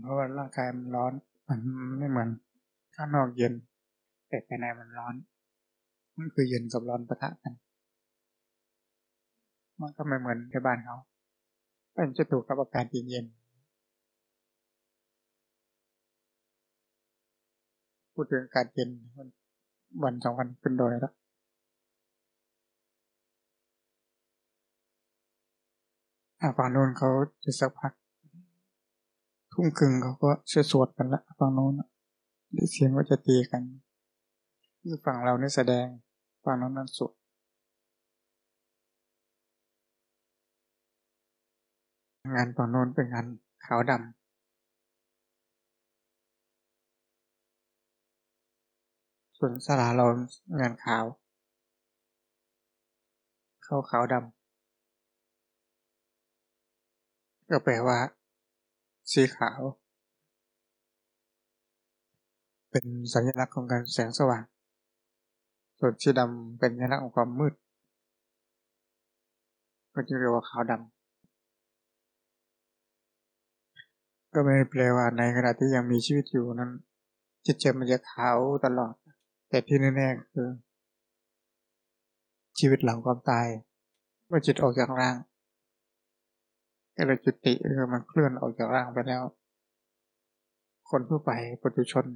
เพราะว่าร่างกายมันร้อนมันไม่เหมือนข้างนอกเย็น แต่ภายในมันร้อน มันคือเย็นกับร้อนปะทะกัน มันก็ไม่เหมือนที่บ้านเขาเป็นจะถูกกับอากาศเย็นพูดถึงอากาศเย็นวันสองวันขึ้นดอยแล้วฝั่งโน้นเขาจะสักพัก ทุ่งครึ่งเขาก็เชื่อสวดกันละฝั่งโน้นได้เสียงว่าจะตีกันคือฝั่งเราเนี่ยแสดงฝั่งโน้นนั่นสวดงานฝั่งโน้นเป็นงานขาวดำส่วนสลาเรางานขาว เข้าขาวดำก็แปลว่า สีขาว เป็นสัญลักษณ์ของการแสงสว่าง ส่วนสีดำเป็นสัญลักษณ์ของความมืด ก็จึงเรียกว่าขาวดำก็ไม่ได้แปลว่าในขณะที่ยังมีชีวิตอยู่นั้น จิตใจมันจะขาวตลอด แต่ที่แน่ๆคือ ชีวิตหลังความตาย เมื่อจิตออกจากร่าง ก็เลยจุติเออมันเคลื่อนออกจากร่างไปแล้ว คนทั่วไปปุถุชน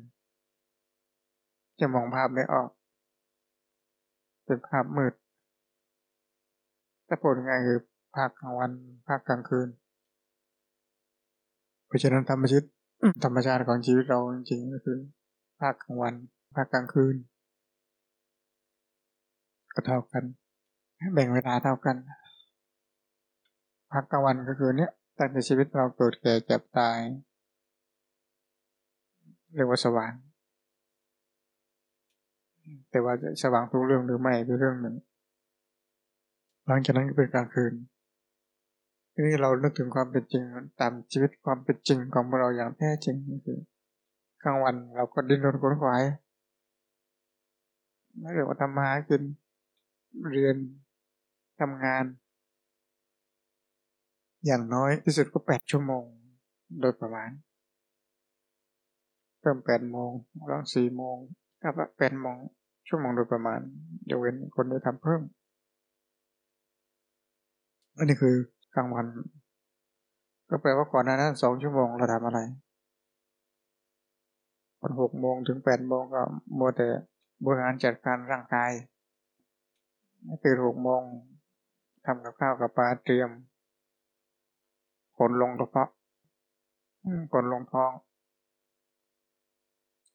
จะมองภาพไม่ออก เป็นภาพมืดถ้าผลงานคือภาคกลางวัน ภาคกลางคืน เพราะฉะนั้นธรรมชิตธรรมชาติของชีวิตเราจริงๆก็คือ ภาคกลางวัน ภาคกลางคืน ก็เท่ากัน แบ่งเวลาเท่ากัน พักกลางวันก็คือเนี้ยตั้งแต่ชีวิตเราเกิดแก่เจ็บตาย เรียกว่าสว่าง แต่ว่าจะสว่างทุกเรื่องหรือไม่เป็นเรื่องหนึ่ง หลังจากนั้นก็เป็นกลางคืนทีนี้เรานึกถึงความเป็นจริงตามชีวิตความเป็นจริงของเราอย่างแท้จริงก็คือกลางวันเราก็ดิ้นรนขนขวายไม่เรียกว่าทำมาหากินเรียนทำงาน อย่างน้อยที่สุดก็แปดชั่วโมงโดยประมาณเริ่มแปดโมงแล้วสี่โมงกับแปดโมงชั่วโมงโดยประมาณยกเว้นคนได้ทำเพิ่มอันนี้คือกลางวัน ก็แปลว่าก่อนหน้านั้นสองชั่วโมงเราทำอะไรตอนหกโมงถึงแปดโมงก็มัวแต่บริหารจัดการร่างกายตื่นหกโมงทำกับข้าวกับปลาเตรียม ขนลงกระเพาะขนลงท้อง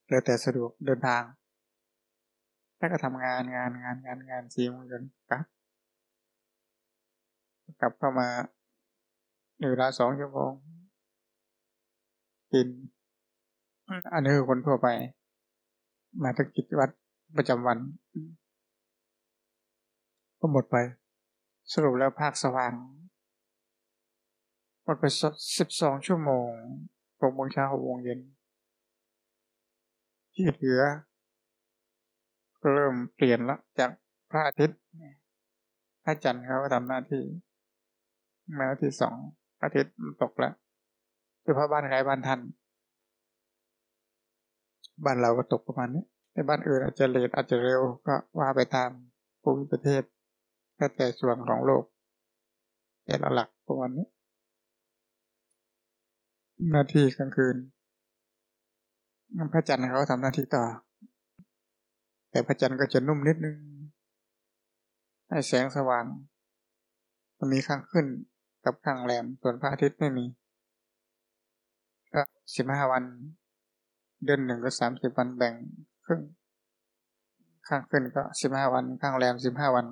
เลยแต่สะดวกเดินทางถ้าก็ทำงานงานงานงานงานสี่โมงเย็นกลับ กลับเข้ามาเวลาสองชั่วโมงกิน อันนี้คือคนทั่วไป มาทั้งกิจวัตรประจำวัน ก็หมดไป สรุปแล้วภาคสว่าง หมดไปสิบสองชั่วโมงหกโมงเช้าหกโมงเย็นที่เหลือเริ่มเปลี่ยนละจากพระอาทิตย์พระจันทร์เขาก็ทำหน้าที่มาที่สองอาทิตย์ตกแล้วเฉพาะบ้านใครบ้านท่านบ้านเราก็ตกประมาณนี้ในบ้านอื่นอาจจะเลทอาจจะเร็วก็ว่าไปตามภูมิประเทศแค่แต่ส่วนของโลกแต่ละหลักประมาณนี้ หน้าที่กลางคืนพระจันทร์เขาทำหน้าที่ต่อ แต่พระจันทร์ก็จะนุ่มนิดนึง ให้แสงสว่างมันมีข้างขึ้นกับข้างแหลมส่วนพระอาทิตย์ไม่มี ก็สิบห้าวัน เดือนหนึ่งก็สามสิบวันแบ่งครึ่ง ข้างขึ้นก็สิบห้าวัน ข้างแหลมสิบห้าวัน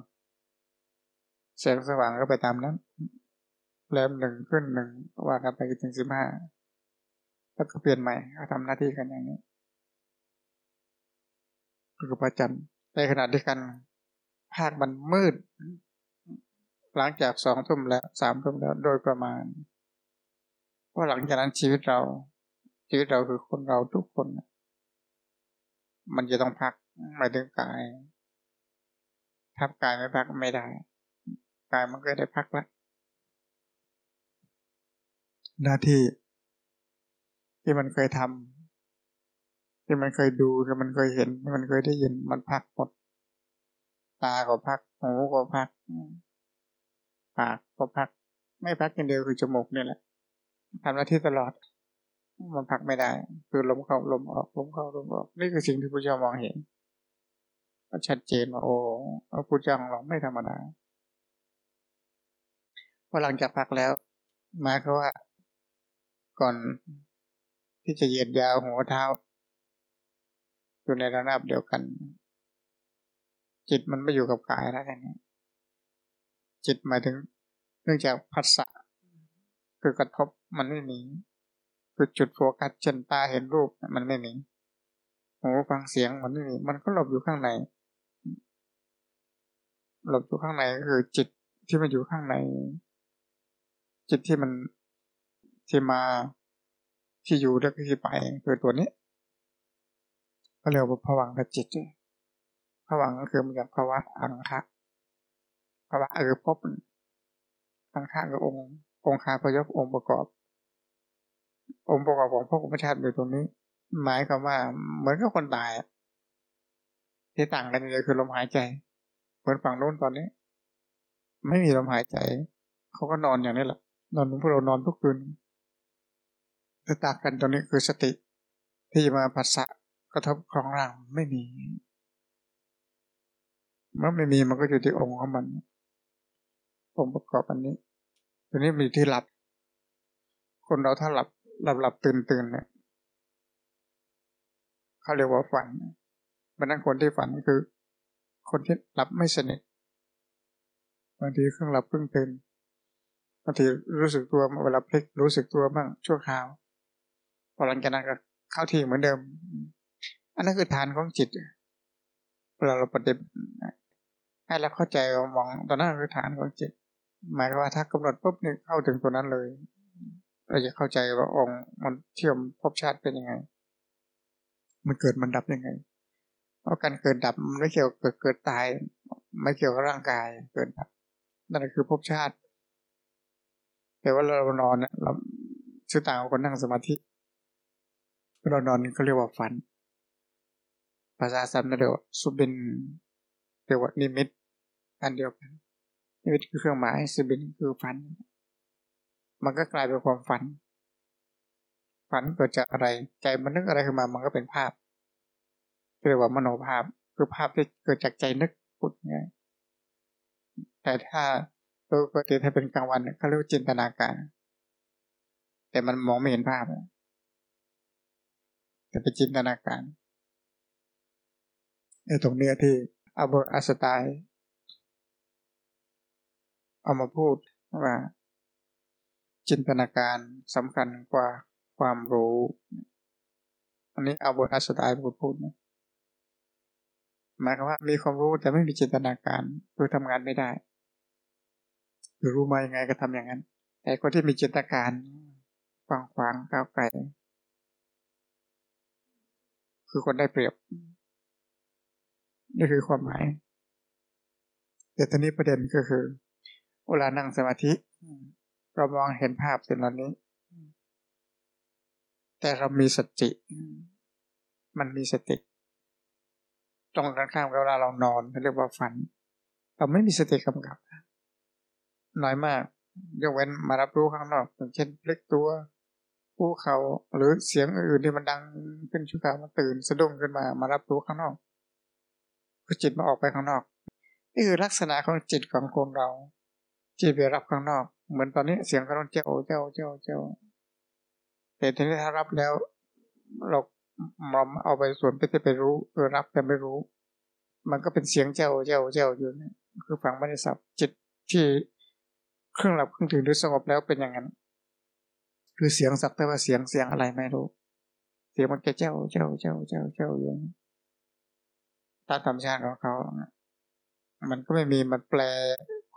แสงสว่างก็ไปตามนั้นแหลมหนึ่งขึ้นหนึ่งว่ากันไปถึงสิบห้า แล้วก็เปลี่ยนใหม่เขาทำหน้าที่กันอย่างนี้คือพระจันทร์ในขณะที่กัน ภาคมันมืด หลังจากสองทุ่มแล้วสามทุ่มแล้วโดยประมาณเพราะหลังจากนั้นชีวิตเรา ชีวิตเราคือคนเราทุกคน มันจะต้องพักหมายถึงกายทับกายไม่พักไม่ได้ กายมันก็ได้พักแล้วหน้าที่ ที่มันเคยทำที่มันเคยดูที่มันเคยเห็นที่มันเคยได้ยินมันพักหมดตาก็พักหูก็พักปากก็พัก ไม่พักอย่างเดียวคือจมูกนี่แหละทำหน้าที่ตลอด มันพักไม่ได้ คือลมเข้าลมออกลมเข้าลมออก นี่คือสิ่งที่พระเจ้ามองเห็นก็ชัดเจนว่าโอ้พระพุทธเจ้าของเราไม่ธรรมดาพอหลังจากพักแล้วหมายคือว่า ก่อน ที่จะเหยียดยาวหัวเท้า อยู่ในระนาบเดียวกัน จิตมันไม่อยู่กับกายแล้วนี้จิตหมายถึง เนื่องจากพัสสะคือกระทบมันไม่หนีคือจุดโฟกัสเช่นตาเห็นรูปมันไม่หนีหูฟังเสียงมันไม่หนีมันก็หลบอยู่ข้างในหลบอยู่ข้างในก็คือจิตที่มันอยู่ข้างใน จิตที่มันที่มา ที่อยู่แล้วก็ที่ไปคือตัวนี้ก็เรียกว่าผวังกับจิตผวังก็คือมันจากภาวะอังคะภาวะเออพบอังคะกับองค์องค์คาพยพองค์ประกอบ องค์ประกอบของพระอุปชาติอยู่ตรงนี้ หมายความว่าเหมือนกับคนตายที่ต่างกันเลยคือลมหายใจเหมือนฝั่งโน้นตอนนี้ ไม่มีลมหายใจ เขาก็นอนอย่างนี้แหละนอนพวกเรานอนทุกคืน แต่ต่างกันตรงนี้คือสติที่มาผัสสะกระทบของร่างไม่มี เมื่อไม่มีมันก็อยู่ที่องค์ของมัน องค์ประกอบอันนี้ตัวนี้มีที่หลับ คนเราถ้าหลับหลับหลับตื่นตื่นเนี่ยเขาเรียกว่าฝันบรรดาคนที่ฝันคือ คนที่หลับไม่สนิทบางทีเครื่องหลับเพิ่งตื่นบางทีรู้สึกตัวเวลาพลิกรู้สึกตัวบ้างชั่วคราว พอหลังจากนั้นก็เข้าที่เหมือนเดิม อันนั้นคือฐานของจิตเวลาเราปฏิบัติให้เราเข้าใจมองตอนนั้นคือฐานของจิต หมายว่าถ้ากำหนดปุ๊บเนี่ยเข้าถึงตัวนั้นเลย เราจะเข้าใจว่าองค์มันเชื่อมภพชาติเป็นยังไง มันเกิดมันดับยังไง เพราะการเกิดดับมันไม่เกี่ยวกับเกิดตาย ไม่เกี่ยวกับร่างกายเกิดดับนั่นคือภพชาติแต่ว่าเรานอนเนี่ยเราชื่อต่างคนนั่งสมาธิ เรานอนเขาเรียกว่าฝัน ภาษาสัมนเรียกว่าสุบินเรียกว่านิมิต อันเดียวกันนิมิตคือเครื่องหมายสุบินคือฝัน มันก็กลายเป็นความฝัน ฝันเกิดจากอะไร ใจมันนึกอะไรขึ้นมา มันก็เป็นภาพเรียกว่ามโนภาพ คือภาพที่เกิดจากใจนึกพูดง่ายแต่ถ้าปกติถ้าเป็นกลางวันเขาเรียกจินตนาการ แต่มันมองไม่เห็นภาพ แต่เป็นจินตนาการไอ้ตรงเนี้ยที่อัลเบอร์อัสไตน์เอามาพูดว่า จินตนาการสำคัญกว่าความรู้ อันนี้อัลเบอร์อัสไตน์พูดพูดนะหมายความว่ามีความรู้แต่ไม่มีจินตนาการคือทำงานไม่ได้คือรู้มายังไงก็ทำอย่างนั้น แต่คนที่มีจินตนาการกว้างๆก้าวไกล คือคนได้เปรียบ นี่คือความหมาย แต่ตอนนี้ประเด็นก็คือเวลานั่งสมาธิ เรามองเห็นภาพสิ่งเหล่านี้ แต่เรามีสติ มันมีสติ ตรงกันข้ามกับเวลาเรานอนเรียกว่าฝัน เราไม่มีสติกำกับน้อยมาก ยกเว้นมารับรู้ข้างนอกอย่างเช่นพลิกตัว ภูเขาหรือเสียงอื่นที่มันดังขึ้นชั่วคราวมาตื่นสะดุ้งขึ้นมามารับรู้ข้างนอกคือจิตมาออกไปข้างนอก นี่คือลักษณะของจิตของคนเรา จิตไปรับข้างนอก เหมือนตอนนี้เสียงกระดนเจ้าเจ้าเจ้าเจ้าแต่ทีนี้ถ้ารับแล้วเรามอมเอาไปส่วนไปที่ไปรู้เออรับแต่ไม่รู้ มันก็เป็นเสียงเจ้าเจ้าเจ้าอยู่นี่คือฟังไม่ได้สับจิตที่เครื่องหลับเครื่องตื่นหรือสงบแล้วเป็นอย่างนั้น คือเสียงสักแต่ว่าเสียงเสียงอะไรไม่รู้ เสียงมันจะเจ้าเจ้าเจ้าเจ้าเจ้าอยู่ตามธรรมชาติของเขา มันก็ไม่มีมันแปล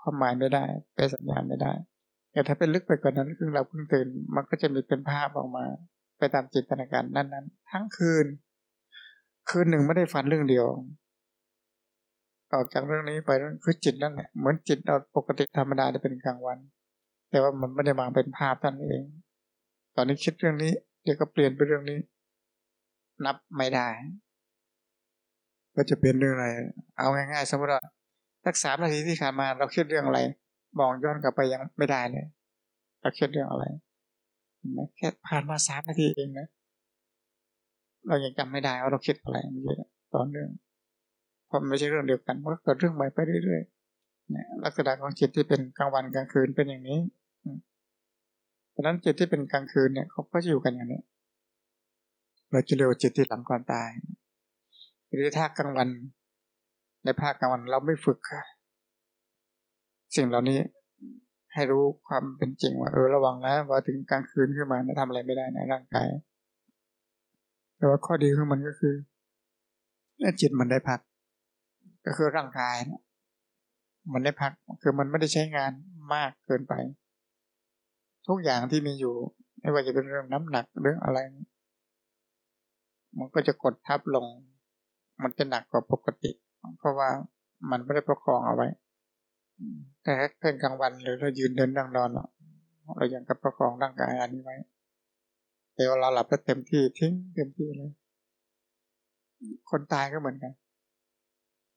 ความหมายไม่ได้แปลสัญญาณไม่ได้ แต่ถ้าเป็นลึกไปกว่านั้นคือเราเพิ่งตื่น มันก็จะมีเป็นภาพออกมา ไปตามจินตนาการนั้นๆ ทั้งคืน คืนหนึ่งไม่ได้ฝันเรื่องเดียวออกจากเรื่องนี้ไปคือจิตนั่นแหละเหมือนจิตเราปกติธรรมดาจะเป็นกลางวัน แต่ว่ามันไม่ได้มาเป็นภาพท่านเอง ตอนนี้คิดเรื่องนี้ เดี๋ยวก็เปลี่ยนไปเรื่องนี้ นับไม่ได้ ก็จะเป็นเรื่องอะไร เอาง่ายๆสมมติว่าสักสามนาทีที่ผ่านมาเราคิดเรื่องอะไรมองย้อนกลับไปยังไม่ได้เลยเราคิดเรื่องอะไรแค่ผ่านมาสามนาทีเองนะเรายังจำไม่ได้ว่าเราคิดอะไรเมื่อกี้ตอนเรื่องเพราะไม่ใช่เรื่องเดียวกันมันก็เกิดเรื่องใหม่ไปเรื่อยๆเนี่ยลักษณะของจิตที่เป็นกลางวันกลางคืนเป็นอย่างนี้ เพราะนั้นจิตที่เป็นกลางคืนเนี่ยเขาก็จะอยู่กันอย่างนี้เราจะเรียกว่าจิตที่หลังก่อนตายหรือถ้ากลางวัน ในภาคกลางวันเราไม่ฝึก สิ่งเหล่านี้ให้รู้ความเป็นจริงว่าเออระวังนะว่าถึงกลางคืนขึ้นมาทำอะไรไม่ได้ในร่างกายแต่ว่าข้อดีของมันก็คือจิตมันได้พัก ก็คือร่างกายนะมันได้พักคือมันไม่ได้ใช้งานมากเกินไป ทุกอย่างที่มีอยู่ ไม่ว่าจะเป็นเรื่องน้ำหนักเรื่องอะไร มันก็จะกดทับลง มันจะหนักกว่าปกติ เพราะว่ามันไม่ได้ประคองเอาไว้ แต่ถ้าเป็นกลางวันหรือเรายืนเดินนั่งนอนเรายังกับประคองร่างกายอันนี้ไว้แต่เราหลับแล้วเต็มที่ทิ้งเต็มที่เลย คนตายก็เหมือนกัน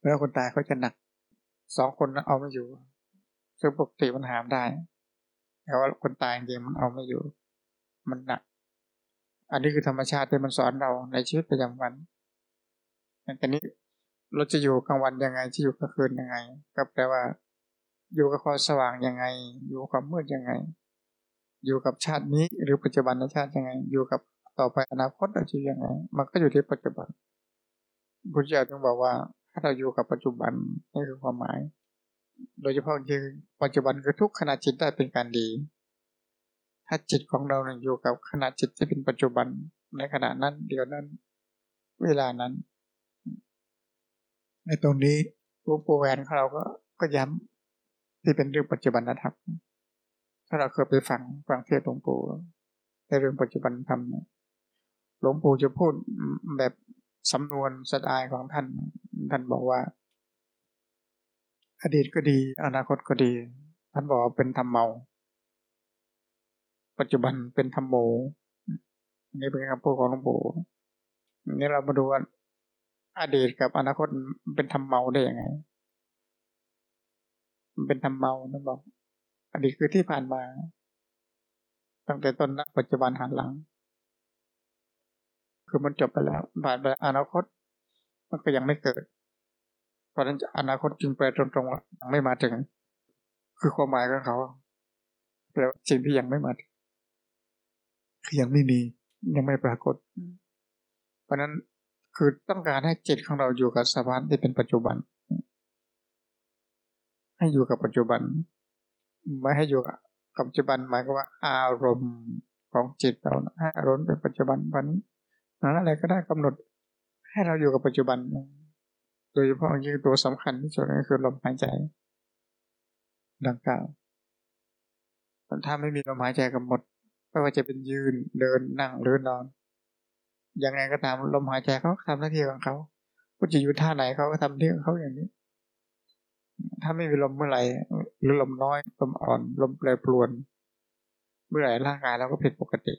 แล้วคนตายเขาจะหนัก สองคนนั้นเอาไม่อยู่ ซึ่งปกติมันหามได้ แต่ว่าคนตายจริงมันเอาไม่อยู่ มันหนัก อันนี้คือธรรมชาติที่มันสอนเราในชีวิตประจำวันแต่นี้เราจะอยู่กลางวันยังไงจะอยู่กลางคืนยังไง ก็แปลว่า อยู่กับความสว่างยังไง อยู่กับความมืดยังไง อยู่กับชาตินี้หรือปัจจุบันชาติยังไง อยู่กับต่อไปอนาคตเราจะยังไง มันก็อยู่ที่ปัจจุบันพุทธเจ้าจึงบอกว่าถ้าเราอยู่กับปัจจุบันนี่คือความหมาย โดยเฉพาะคือปัจจุบันคือทุกขณะจิตได้เป็นการดี ถ้าจิตของเราเนี่ยอยู่กับขณะจิตที่เป็นปัจจุบันในขณะนั้น เดียวนั้น เวลานั้น ในตรงนี้หลวงปู่แหวนของเราก็ก็ย้ำที่เป็นเรื่องปัจจุบันนะครับ ถ้าเราเคยไปฟังฟังเทศหลวงปู่ในเรื่องปัจจุบันธรรมหลวงปู่จะพูดแบบสำนวนสไตล์ของท่าน ท่านบอกว่า อดีตก็ดี อนาคตก็ดี ท่านบอกว่าเป็นธรรมเมา ปัจจุบันเป็นธรรมโมนี่เป็นคำพูดของหลวงปู่นี่เรามาดูว่าอดีตกับอนาคตเป็นธรรมเมาได้ยังไง มันเป็นธรรมเมาท่านบอก อดีตคือที่ผ่านมา ตั้งแต่ต้นปัจจุบันหันหลัง คือมันจบไปแล้วผ่านไปอนาคต มันก็ยังไม่เกิด เพราะฉะนั้นอนาคตจึงแปลตรงๆว่ายังไม่มาถึง คือความหมายของเขาแปลว่าสิ่งที่ยังไม่มาคือยังไม่มียังไม่ปรากฏ เพราะนั้นคือต้องการให้จิตของเราอยู่กับสภาวะที่เป็นปัจจุบัน ให้อยู่กับปัจจุบัน ไม่ให้อยู่กับปัจจุบันหมายก็ว่า อารมณ์ของจิตเราให้อารมณ์เป็นปัจจุบันวันนั้นอะไรก็ได้กำหนด ให้เราอยู่กับปัจจุบัน โดยเฉพาะยิ่งตัวสำคัญที่สุดก็คือลมหายใจดังกล่าวถ้าไม่มีลมหายใจกำหนดไม่ว่าจะเป็นยืนเดินนั่งหรือนอนยังไงก็ตามลมหายใจเขาทำหน้าที่ของเขาว่าจะอยู่ท่าไหนเขาก็ทำเรื่องเขาอย่างนี้ ถ้าไม่มีลมเมื่อไหร่หรือลมน้อยลมอ่อนลมแปรปรวน เมื่อไหร่ร่างกายเราก็ผิดปกติ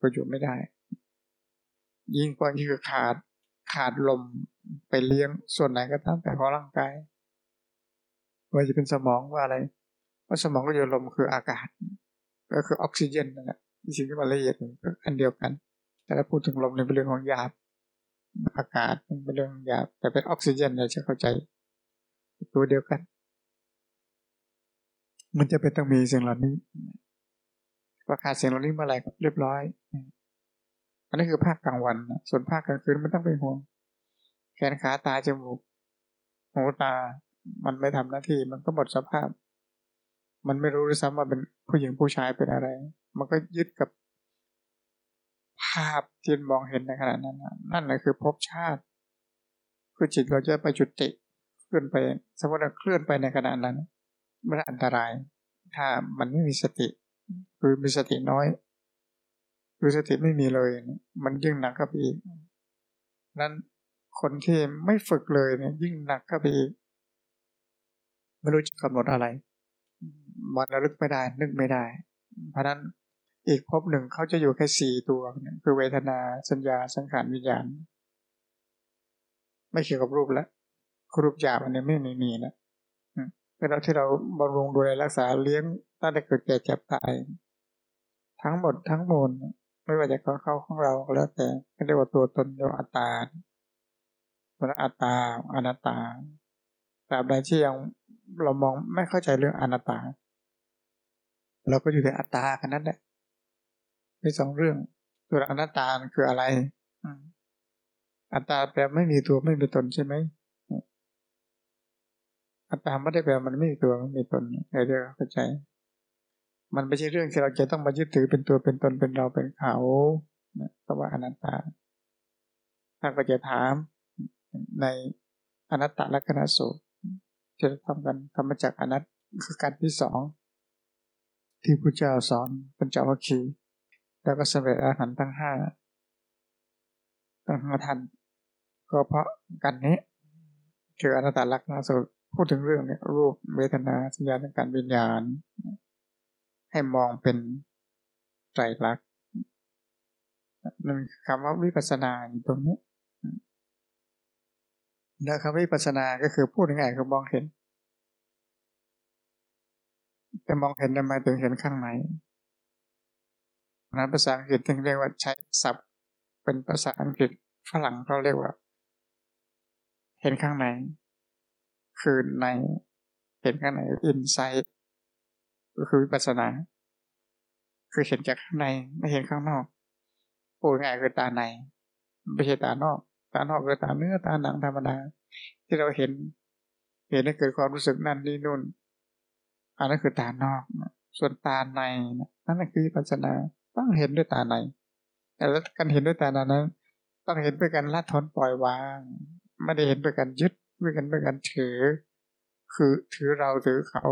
ก็อยู่ไม่ได้ ยิ่งกว่านี้คือขาด ขาดลมไปเลี้ยงส่วนไหนก็ตามแต่ของร่างกายว่าจะเป็นสมองว่าอะไรว่าสมองก็อยู่ลมคืออากาศ ก็คือออกซิเจนนั่นแหละสิ่งที่มันละเอียดก็อันเดียวกัน แต่ถ้าพูดถึงลมในเป็นเรื่องของหยาบอากาศเป็นเรื่องหยาบแต่เป็นออกซิเจนเราจะเข้าใจ ตัวเดียวกัน มันจะเป็นต้องมีสิ่งเหล่านี้ว่าขาดสิ่งเหล่านี้เมื่อไหร่เรียบร้อย อันนี้คือภาคกลางวัน ส่วนภาคกลางคืนไม่ต้องเป็นห่วง แขนขาตาจมูกหูตา มันไม่ทำหน้าที่ มันก็หมดสภาพ มันไม่รู้ด้วยซ้ำว่าเป็นผู้หญิงผู้ชายเป็นอะไร มันก็ยึดกับ ภาพที่มองเห็นในขณะนั้น นั่นแหละคือภพชาติ คือจิตเราจะไปจุติเคลื่อนไป สมมติเราเคลื่อนไปในขณะนั้น มันอันตราย ถ้ามันไม่มีสติ คือมีสติน้อย คือสติไม่มีเลย มันยิ่งหนักเข้าไปอีก นั้นคนที่ไม่ฝึกเลยเนี่ยยิ่งหนักเข้าไปอีก ไม่รู้จะกำหนดอะไร มันระลึกไม่ได้ นึกไม่ได้ เพราะนั้นอีกภพหนึ่งเขาจะอยู่แค่สี่ตัวคือเวทนาสัญญาสังขารวิญญาณ ไม่เกี่ยวกับรูปแล้วรูปหยาบอันนี้ไม่มีมีแล้วเวลาที่เราบำรุงดูแลรักษาเลี้ยงตั้งแต่เกิดแก่เจ็บตาย ทั้งหมดทั้งมวล ไม่ว่าจะของเข้าของเราก็แล้วแต่เรียกว่าตัวตนเรียกว่าอัตตาตัวอัตตาอนัตตาตราบใดที่ยังเรามองไม่เข้าใจเรื่องอนัตตา เราก็อยู่ในอัตตากันนั้นแหละมีสองเรื่อง ตัวอนัตตาคืออะไรอัตตาแปลไม่มีตัวไม่มีตนใช่ไหมอัตตาไม่ได้แปลมันไม่มีตัวไม่มีตนใครเรียกเข้าใจ มันไม่ใช่เรื่องที่เราจะต้องมายึดถือเป็นตัวเป็นตนเป็นเราเป็นเขาเพราะว่าอนัตตาถ้าก็จะถามในอนัตตลักษณะสูตรจะทำกันทำมาจากอนัตคือการที่สองที่พระเจ้าสอนเป็นเจ้าวัคคีแล้วก็สำเร็จอาหารทั้งห้าทั้งห้าทันก็เพราะกันนี้คืออนัตตลักษณะสูตรพูดถึงเรื่องนี้รูปเวทนาสัญญาในการวิญญาณ ให้มองเป็นไตรลักษณ์นั่นคำว่าวิปัสสนาอยู่ตรงนี้แล้วคำวิปัสสนาก็คือพูดง่ายๆคือมองเห็นแต่มองเห็นทำไมถึงเห็นข้างในนั้นภาษาอังกฤษถึงเรียกว่าใช้ศัพท์ เป็นภาษาอังกฤษฝรั่งเขาเรียกว่า เห็นข้างใน คือใน เห็นข้างในอินไซต์ ก็คือวิปัสสนา คือเห็นจากข้างในไม่เห็นข้างนอกพูดง่ายคือตาในไม่ใช่ตานอก ตานอกคือตาเนื้อตาหนังธรรมดา ที่เราเห็น เห็นให้เกิดความรู้สึกนั่นนี่นู่นอันนั้นคือตานอก ส่วนตาในนั่นคือวิปัญนาต้องเห็นด้วยตาในแต่ล้วการเห็นด้วยตาในนั้น ต้องเห็นด้วยการละทอนปล่อยวางไม่ได้เห็นด้วยการยึดด้วยกันด้วยกันถือ คือถือเราถือเขา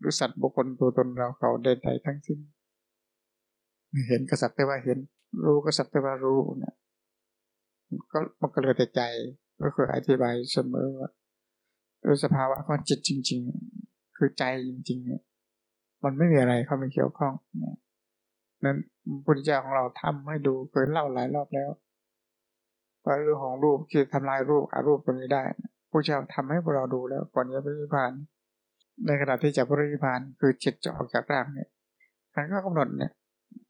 หรือสัตว์บุคคลตัวตนเราเขาใดๆทั้งสิ้น เห็นก็สักแต่ว่าเห็น รู้ก็สักแต่ว่ารู้เนี่ยก็มันก็เลยแต่ใจก็คืออธิบายเสมอว่าโดยสภาวะของจิตจริง ๆ คือใจจริง ๆ เนี่ย มันไม่มีอะไรเข้ามาเกี่ยวข้องนั้นพุทธเจ้าของเราทำให้ดูเคยเล่าหลายรอบแล้วว่าเรื่องของรูปคือทำลายรูปอารูปตรงนี้ได้ ผู้เจ้าทำให้พวกเราดูแล้วก่อนจะไปริพาน ในขณะที่จะปริพานคือจิตจะออกจากร่างเนี่ยท่านก็กำหนดเนี่ย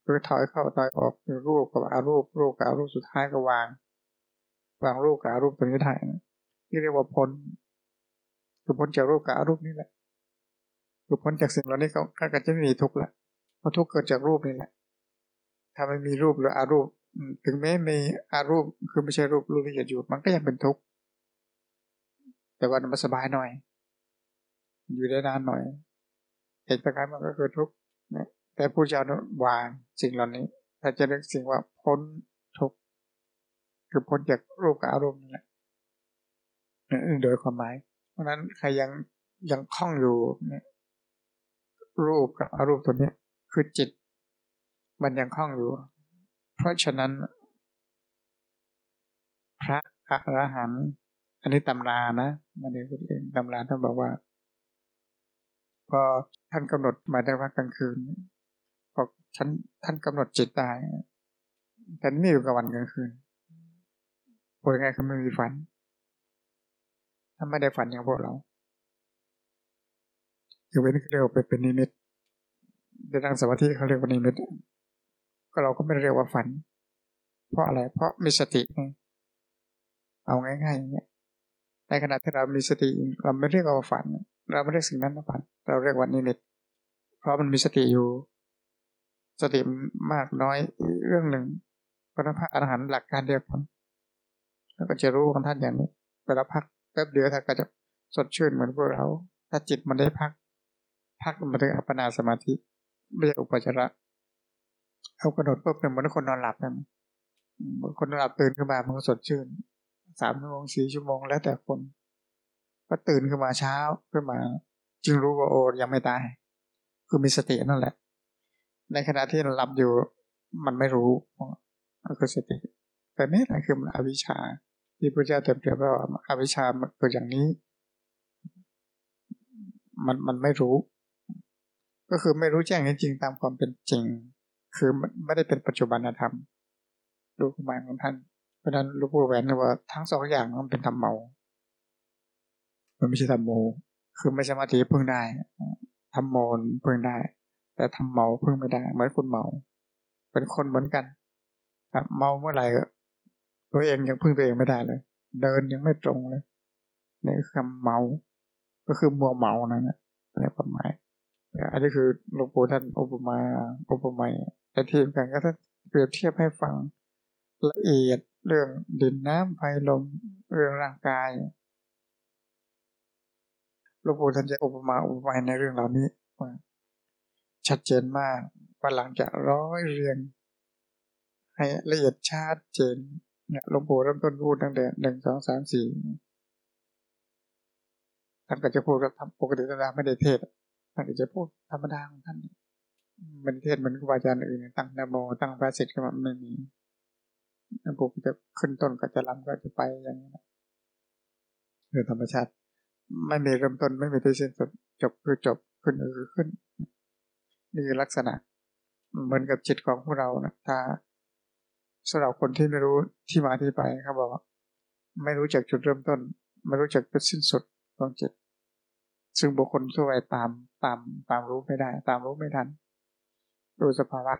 คือถอยเข้าถอยออกคือรูปกับอารูปรูปกับอารูปสุดท้ายก็วาง วางรูปกับอารูปตรงนี้ได้ที่เรียกว่าพ้นคือพ้นจากรูปกับอารูปนี่แหละคือพ้นจากสิ่งเหล่านี้เขาก็จะไม่มีทุกข์ละเพราะทุกข์เกิดจากรูปนี่แหละ ถ้าไม่มีรูปหรืออารูปถึงแม้มีอารูปคือไม่ใช่รูปรูปละเอียดอยู่มันก็ยังเป็นทุกข์แต่ว่ามันสบายหน่อย อยู่ได้นานหน่อยเหตุการณ์มันก็คือทุกข์แต่ผู้เจ้าวางสิ่งเหล่านี้ถ้าจะเรียกสิ่งว่าพ้นทุกข์คือพ้นจากรูปกับอารมณ์นี่แหละโดยความหมาย เพราะนั้นใครยังยังคล้องอยู่เนี่ยรูปกับอารมณ์ตัวนี้คือจิต มันยังคล้องอยู่ เพราะฉะนั้น พระอรหันต์อันนี้ตำรานะมาเรียนเองตำราท่านบอกว่า พอท่านกำหนดหมายถึงว่ากลางคืนพอท่านท่านกำหนดจิตตายแต่นี่อยู่กับวันกลางคืนพูดง่ายคือไม่มีฝันถ้าไม่ได้ฝันอย่างพวกเราคือเว้นเรียกว่าเป็นนิมิตในทางสมาธิเขาเรียกว่านิมิตก็เราก็ไม่เรียกว่าฝัน เพราะอะไร เพราะมีสติ เอาง่ายๆอย่างเงี้ยในขณะที่เรามีสติเราไม่เรียกว่าฝัน เราไม่เรียกสิ่งนั้นว่าฝัน เราเรียกว่านิมิต เพราะมันมีสติอยู่ สติมากน้อยเรื่องหนึ่งพระพระอรหันต์หลักการเดียวกันแล้วก็จะรู้ของท่านอย่างนี้เวลาพักแป๊บเดียวท่านก็จะสดชื่นเหมือนพวกเรา ถ้าจิตมันได้พัก พักมันถึงอัปปนาสมาธิไม่ใช่อุปจาระเอากระโดดปุ๊บเนี่ยเหมือนคนนอนหลับนั่นคนนอนหลับตื่นขึ้นมามันก็สดชื่นสามชั่วโมงสี่ชั่วโมงแล้วแต่คน ก็ตื่นขึ้นมาเช้าขึ้นมา จึงรู้ว่าโอ้ยังไม่ตาย คือมีสตินั่นแหละ ในขณะที่เราหลับอยู่มันไม่รู้ก็คือสติ แต่นี่แหละคือมันอวิชชา ที่พระเจ้าเปรียบว่าอวิชชาเกิดอย่างนี้ มันมันไม่รู้ ก็คือไม่รู้แจ้งจริงๆตามความเป็นจริง คือไม่ได้เป็นปัจจุบันธรรมดูความหมายของท่านเพราะนั้นหลูกปู่แหวนว่าทั้งสองอย่างมันเป็นธรรมเมา มันไม่ใช่ธรรมโม คือไม่สามารถที่จะพึ่งได้ทำโมพึ่งได้ แต่ทำเมาพึ่งไม่ได้เหมือนคนเมา เป็นคนเหมือนกันครับเมาเมื่อไหร่ตัวเองยังพึ่งตัวเองไม่ได้เลย เดินยังไม่ตรงเลยนี่คือคำเมา ก็คือมัวเมานั่นแหละในความหมายอันนี้คือหลวงปู่ท่านอุปมาอุปไมยแต่ทีมกันก็ท่านเปรียบเทียบให้ฟังละเอียดเรื่องดินน้ำไฟลมเรื่องร่างกาย หลวงปู่ท่านจะอุปมาอุปไมยในเรื่องเหล่านี้ชัดเจนมากว่าหลังจากร้อยเรียง ให้ละเอียดชัดเจนเนี่ยหลวงปู่เริ่มต้นพูดตั้งแต่หนึ่งสองสามสี่ท่านก็จะพูดกับปกติธรรมดาไม่ได้เทศท่านก็จะพูดธรรมดาของท่านมันเทศเหมือนครูบาอาจารย์อื่นตั้งนโมตั้งพระสิทธิ์ก็ไม่มีหลวงปู่จะขึ้นต้นก็จะลำก็จะไปอย่างนี้คือธรรมชาติ ไม่มีเริ่มต้นไม่มีที่สิ้นสุดจบคือจบขึ้นคือขึ้น นี่คือลักษณะ เหมือนกับจิตของพวกเรานะถ้าสำหรับคนที่ไม่รู้ที่มาที่ไปเขาบอกว่าไม่รู้จักจุดเริ่มต้น ไม่รู้จักจุดสิ้นสุดของจิต ซึ่งบุคคลทั่วไปตามตามตามรู้ไม่ได้ ตามรู้ไม่ทันดูสภาวะ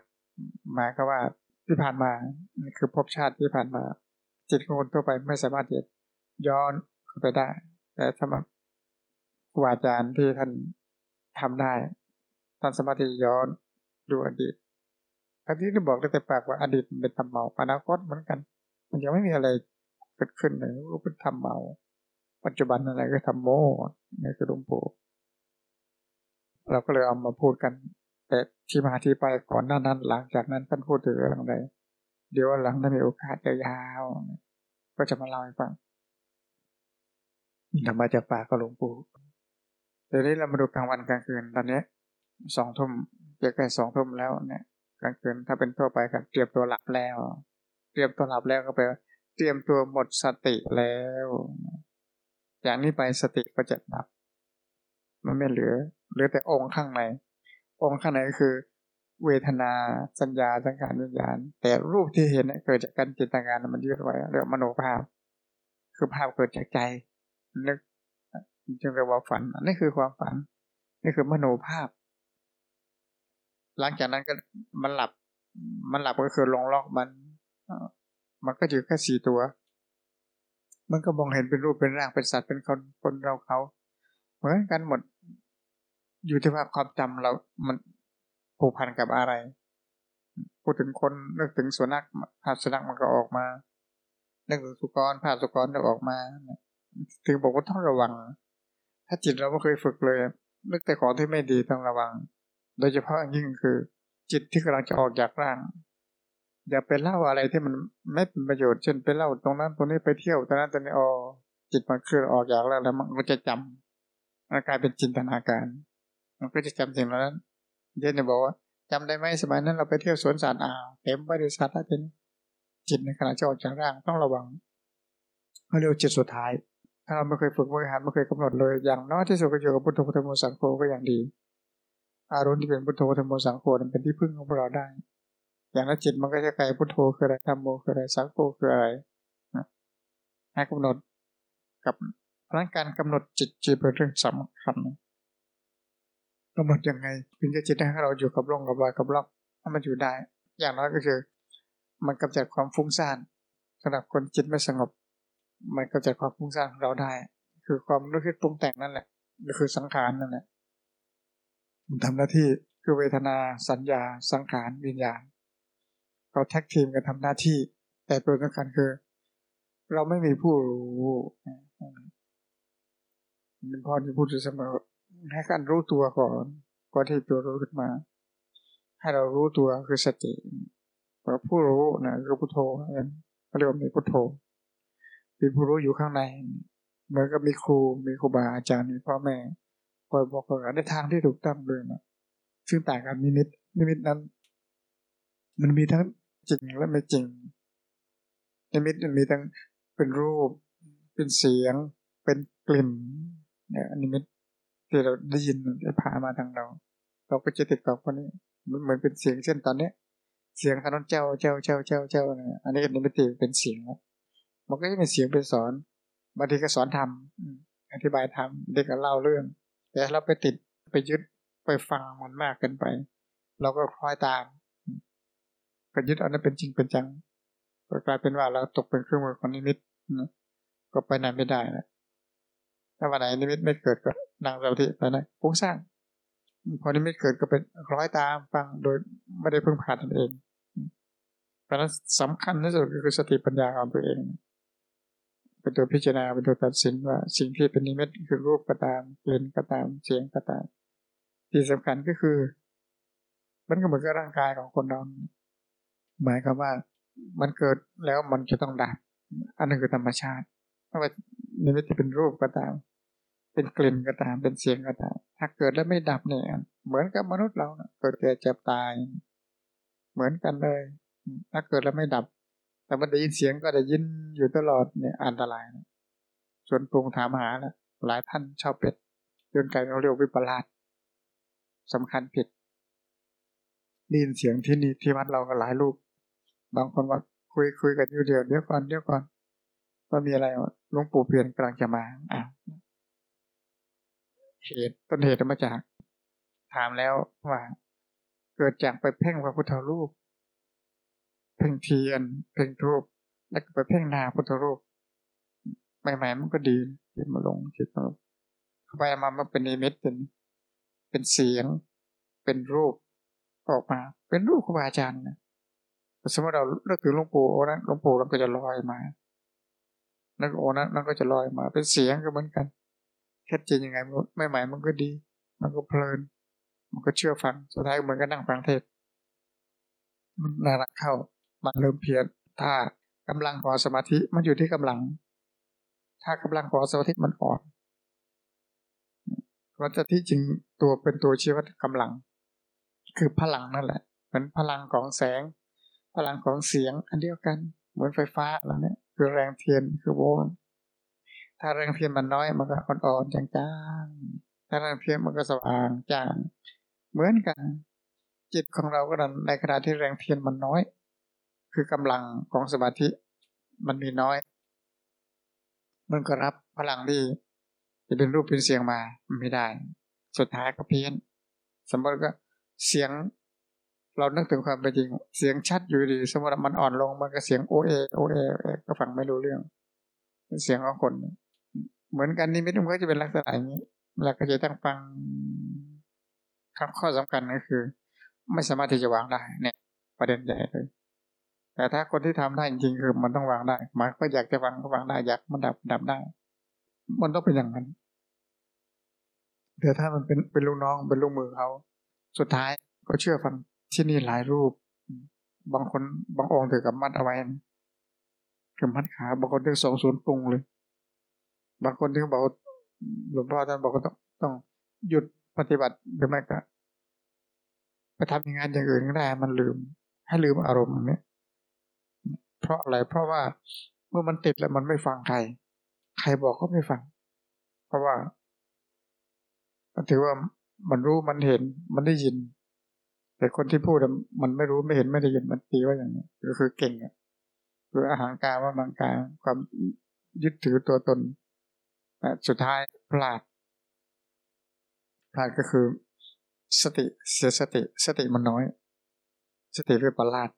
หมายก็ว่าที่ผ่านมาคือภพชาติที่ผ่านมา จิตของคนทั่วไปไม่สามารถจะย้อนเข้าไปได้ แต่สำหรับ ครูอาจารย์ที่ท่านทำได้ท่านสามารถที่ย้อนดูอดีตอันนี้ที่บอกได้แต่ปากว่าอดีตเป็นธรรมเมาอนาคตเหมือนกัน มันยังไม่มีอะไรเกิดขึ้นเลยก็เป็นธรรมเมา ปัจจุบันอะไรก็ทำโมนี่คือหลวงปู่เราก็เลยเอามาพูดกัน แต่ที่มาที่ไปก่อนหน้านั้น หลังจากนั้นท่านพูดถึงเรื่องอะไรเดี๋ยวหลังถ้ามีโอกาสยาวๆก็จะมาเล่าให้ฟังธรรมาจากปากก็หลวงปู่ เดี๋ยวนี้เรามาดูกลางวันกลางคืนตอนนี้สองทุ่มจะใกล้สองทุ่มแล้วเนี่ยกลางคืนถ้าเป็นทั่วไปกันเตรียมตัวหลับแล้ว เตรียมตัวหลับแล้วก็ไปเตรียมตัวหมดสติแล้ว อย่างนี้ไปสติก็จะดับ มันไม่เหลือเหลือแต่องค์ข้างใน องค์ข้างในก็คือ เวทนาสัญญาสังขารวิญญาณ แต่รูปที่เห็นเกิดจากการจินตนาการมันยึดไว้เรียกมโนภาพ คือภาพเกิดจากใจนึก จึงเรียกว่าฝันนี่คือความฝัน นี่คือมโนภาพ หลังจากนั้นก็มันหลับ มันหลับก็คือลงล็อกมัน มันก็อยู่แค่สี่ตัว มันก็มองเห็นเป็นรูปเป็นร่างเป็นสัตว์เป็นคนคนเราเขา เหมือนกันหมด อยู่ที่ว่าความจำเรา มันผูกพันกับอะไร พูดถึงคนนึกถึงสุนัขภาพสุนัขมันก็ออกมานึกถึงสุกรภาพสุกรจะออกมาถึงบอกว่าต้องระวัง ถ้าจิตเราไม่เคยฝึกเลยนึกแต่ของที่ไม่ดีต้องระวัง โดยเฉพาะยิ่งคือ จิตที่กำลังจะออกจากร่าง อย่าไปเล่าอะไรที่มันไม่เป็นประโยชน์เช่นไปเล่าตรงนั้นตรงนี้ไปเที่ยวตรงนั้นตรงนี้อ๋อจิตมันเคลื่อนออกจากร่างแล้วมันก็จะจำมันกลายเป็นจินตนาการ มันก็จะจำสิ่งเหล่านั้นเดี๋ยวจะบอกว่าจำได้ไหมสมัยนั้นเราไปเที่ยวสวนสัตว์อ่าเต็มไปด้วยสัตว์แล้วเป็นจิตในขณะจะออกจากร่างต้องระวังเขาเรียกจิตสุดท้าย ถ้าเราไม่เคยฝึกบริหารไม่เคยกำหนดเลย อย่างน้อยที่สุดก็อยู่กับพุทโธพุทโธสังโฆก็อย่างดี อารมณ์ที่เป็นพุทโธธรรมโมสังโฆมันเป็นที่พึ่งของเราได้ อย่างนั้นจิตมันก็จะกลายพุทโธคืออะไรธรรมโมคืออะไรสังโฆคืออะไรนะให้กำหนดกับเพลังการกำหนดจิตจิตเป็นเรื่องสำคัญกำหนดยังไงถึงจะจิตให้เราอยู่กับร่องกับรอยกับล็อกให้มันอยู่ได้ อย่างน้อยก็คือ มันกำจัดความฟุ้งซ่านสำหรับคนจิตไม่สงบ มันกำจัดความฟุ้งซ่านของเราได้ คือความรู้สึกปรุงแต่งนั่นแหละก็คือสังขารนั่นแหละมันทำหน้าที่คือเวทนาสัญญา สังขารวิญญาณเขาแท็กทีมกันทำหน้าที่ แต่ตัวสำคัญคือ เราไม่มีผู้รู้เป็นพ่อที่พูดเสมอให้การรู้ตัวก่อนก่อนที่ตัวรู้ขึ้นมา ให้เรารู้ตัวคือสติเพราะผู้รู้นะคือพุทโธเขาเรียกว่ามีพุทโธ มีผู้รู้อยู่ข้างในเหมือนกับมีครูมีครูบาอาจารย์มีพ่อแม่คอยบอกกันในทางที่ถูกต้องเลยนะซึ่งต่างกันนิมิตนิมิตนั้น มันมีทั้งจริงและไม่จริงนิมิตมันมีทั้งเป็นรูป เป็นเสียง เป็นกลิ่นเนี่ยนิมิตที่เราได้ยินได้ผ่านมาทางเรา เราก็จะติดกับคนนี้มันเหมือนเป็นเสียงเช่นตอนเนี้ยเสียงคานนเจ้าเจ้าเจ้าเจ้าเจ้าเนี่ยอันนี้นิมิตเป็นเสียงแล้ว มันก็จะเป็นเสียงเป็นสอนบางทีก็สอนทำอธิบายทำเด็กก็เล่าเรื่อง แต่เราไปติดไปยึดไปฟังมันมากเกินไป เราก็คล้อยตามก็ยึดเอานั้นเป็นจริงเป็นจังก็กลายเป็นว่าเราตกเป็นเครื่องมือของนิมิตก็ไปไหนไม่ได้นะถ้าวันไหนนิมิตไม่เกิดก็นั่งสมาธิไปนะฟุ้งซ่านพอนิมิตเกิดก็เป็นคล้อยตามฟังโดยไม่ได้พึ่งพาตนเองเพราะนั้นสำคัญที่สุดก็คือสติปัญญาของตัวเอง เป็นตัวพิจารณาเป็นตัวตัดสินว่าสิ่งที่เป็นนิมิตคือรูปก็ตามกลิ่นก็ตามเสียงก็ตาม ที่สำคัญก็คือ มันก็เหมือนกับร่างกายของคนเราหมายความว่ามันเกิดแล้วมันจะต้องดับ อันนั้นคือธรรมชาติไม่ว่านิมิตจะเป็นรูปก็ตาม เป็นกลิ่นก็ตามเป็นเสียงก็ตาม ถ้าเกิดแล้วไม่ดับเนี่ยเหมือนกับมนุษย์เราเกิดแก่เจ็บตาย เหมือนกันเลย ถ้าเกิดแล้วไม่ดับ แต่มันได้ยินเสียงก็ได้ยินอยู่ตลอดเนี่ยอันตรายนะส่วนปรุงถามหานะหลายท่านชอบเป็ดจนกลายเป็นเรียกวิปลาสสำคัญผิดได้ยินเสียงที่นี่ที่วัดเราก็หลายลูกบางคนว่าคุยคุยกันอยู่เดียวเดี๋ยวก่อนเดี๋ยวก่อนว่ามีอะไรหลวงปู่เพียนกำลังจะมาอ่าเหตุต้นเหตุมาจาก ถามแล้วว่า เกิดจากไปเพ่งพระพุทธรูป เพ่งเทียน เพ่งทูบแล้วก็ไปเพ่งนาพุทธรูปใหม่ๆมันก็ดีจิตมาลงจิตมาเข้าไปมามันเป็นนิมิตเป็นเป็นเสียง เป็นรูปออกมา เป็นรูปครูบาอาจารย์นะสมมติเราเลือกถึงหลวงปู่โอ้นั้นหลวงปู่เราก็จะลอยมานั่นโอ้นั้นนั่นก็จะลอยมา เป็นเสียงก็เหมือนกันแค่จริงยังไงไม่หมายมันก็ดี มันก็เพลิน มันก็เชื่อฟังสุดท้ายเหมือนกับนั่งฟังเทศมันน่ารักเข้า มันเริ่มเพี้ยรถ้ากำลังของสมาธิมันอยู่ที่กำลัง ถ้ากำลังของสมาธิมันอ่อนเพราะที่จริงตัวเป็นตัวชี้วัดกำลัง คือพลังนั่นแหละ เหมือนพลังของแสง พลังของเสียงอันเดียวกัน เหมือนไฟฟ้าอะไรเนี้ยคือแรงเทียนคือโวลต์ถ้าแรงเทียนมันน้อยมันก็อ่อนๆจางๆถ้าแรงเทียนมันก็สว่างจาง เหมือนกัน จิตของเราก็ดันในขณะที่แรงเทียนมันน้อย คือกำลังของสมาธิมันมีน้อย มันก็รับพลังที่จะเป็นรูปเป็นเสียงมาไม่ได้ สุดท้ายก็เพี้ยน สมมติก็เสียง เรานึกถึงความเป็นจริง เสียงชัดอยู่ดี สมมติมันอ่อนลงมันก็เสียงโอเอโอเอก็ฟังไม่รู้เรื่อง เสียงของคน เหมือนกันนี่ไม่ต้องก็จะเป็นลักษณะอย่างนี้เราก็จะต้องฟังครับข้อสำคัญก็คือ ไม่สามารถที่จะวางได้เนี่ย ประเด็นใหญ่เลย แต่ถ้าคนที่ทำได้จริงๆคือมันต้องวางได้มายก็อยากจะวางก็วางได้อยากมันดับดับได้ มันต้องเป็นอย่างนั้นแต่ถ้ามันเป็นเป็นลูกน้องเป็นลูกมือเขา สุดท้ายก็เชื่อฟังที่นี่หลายรูป บางคนบางองค์ถือกับมัดเอาไว้กับมัดขาบางคนถึงสองศูนย์ปรุงเลย บางคนที่บอกหลวงพ่อท่านบอกว่าต้องต้องหยุดปฏิบัติหรือไม่ก็ไปทำงานอย่างอื่นก็ได้ มันลืม ให้ลืมอารมณ์นี้ ราะอะไร เพราะว่าเมื่อมันติดแล้วมันไม่ฟังใคร ใครบอกก็ไม่ฟัง เพราะว่า มันถือว่ามันรู้มันเห็นมันได้ยิน แต่คนที่พูดมันไม่รู้ไม่เห็นไม่ได้ยินมันตีว่าอย่างนี้ก็คือเก่งอะคืออาหารการว่ามังการความยึดถือตัวตนสุดท้ายพลาดพลาดก็คือสติเสียสติ สติมันน้อย สติเรียประหลาด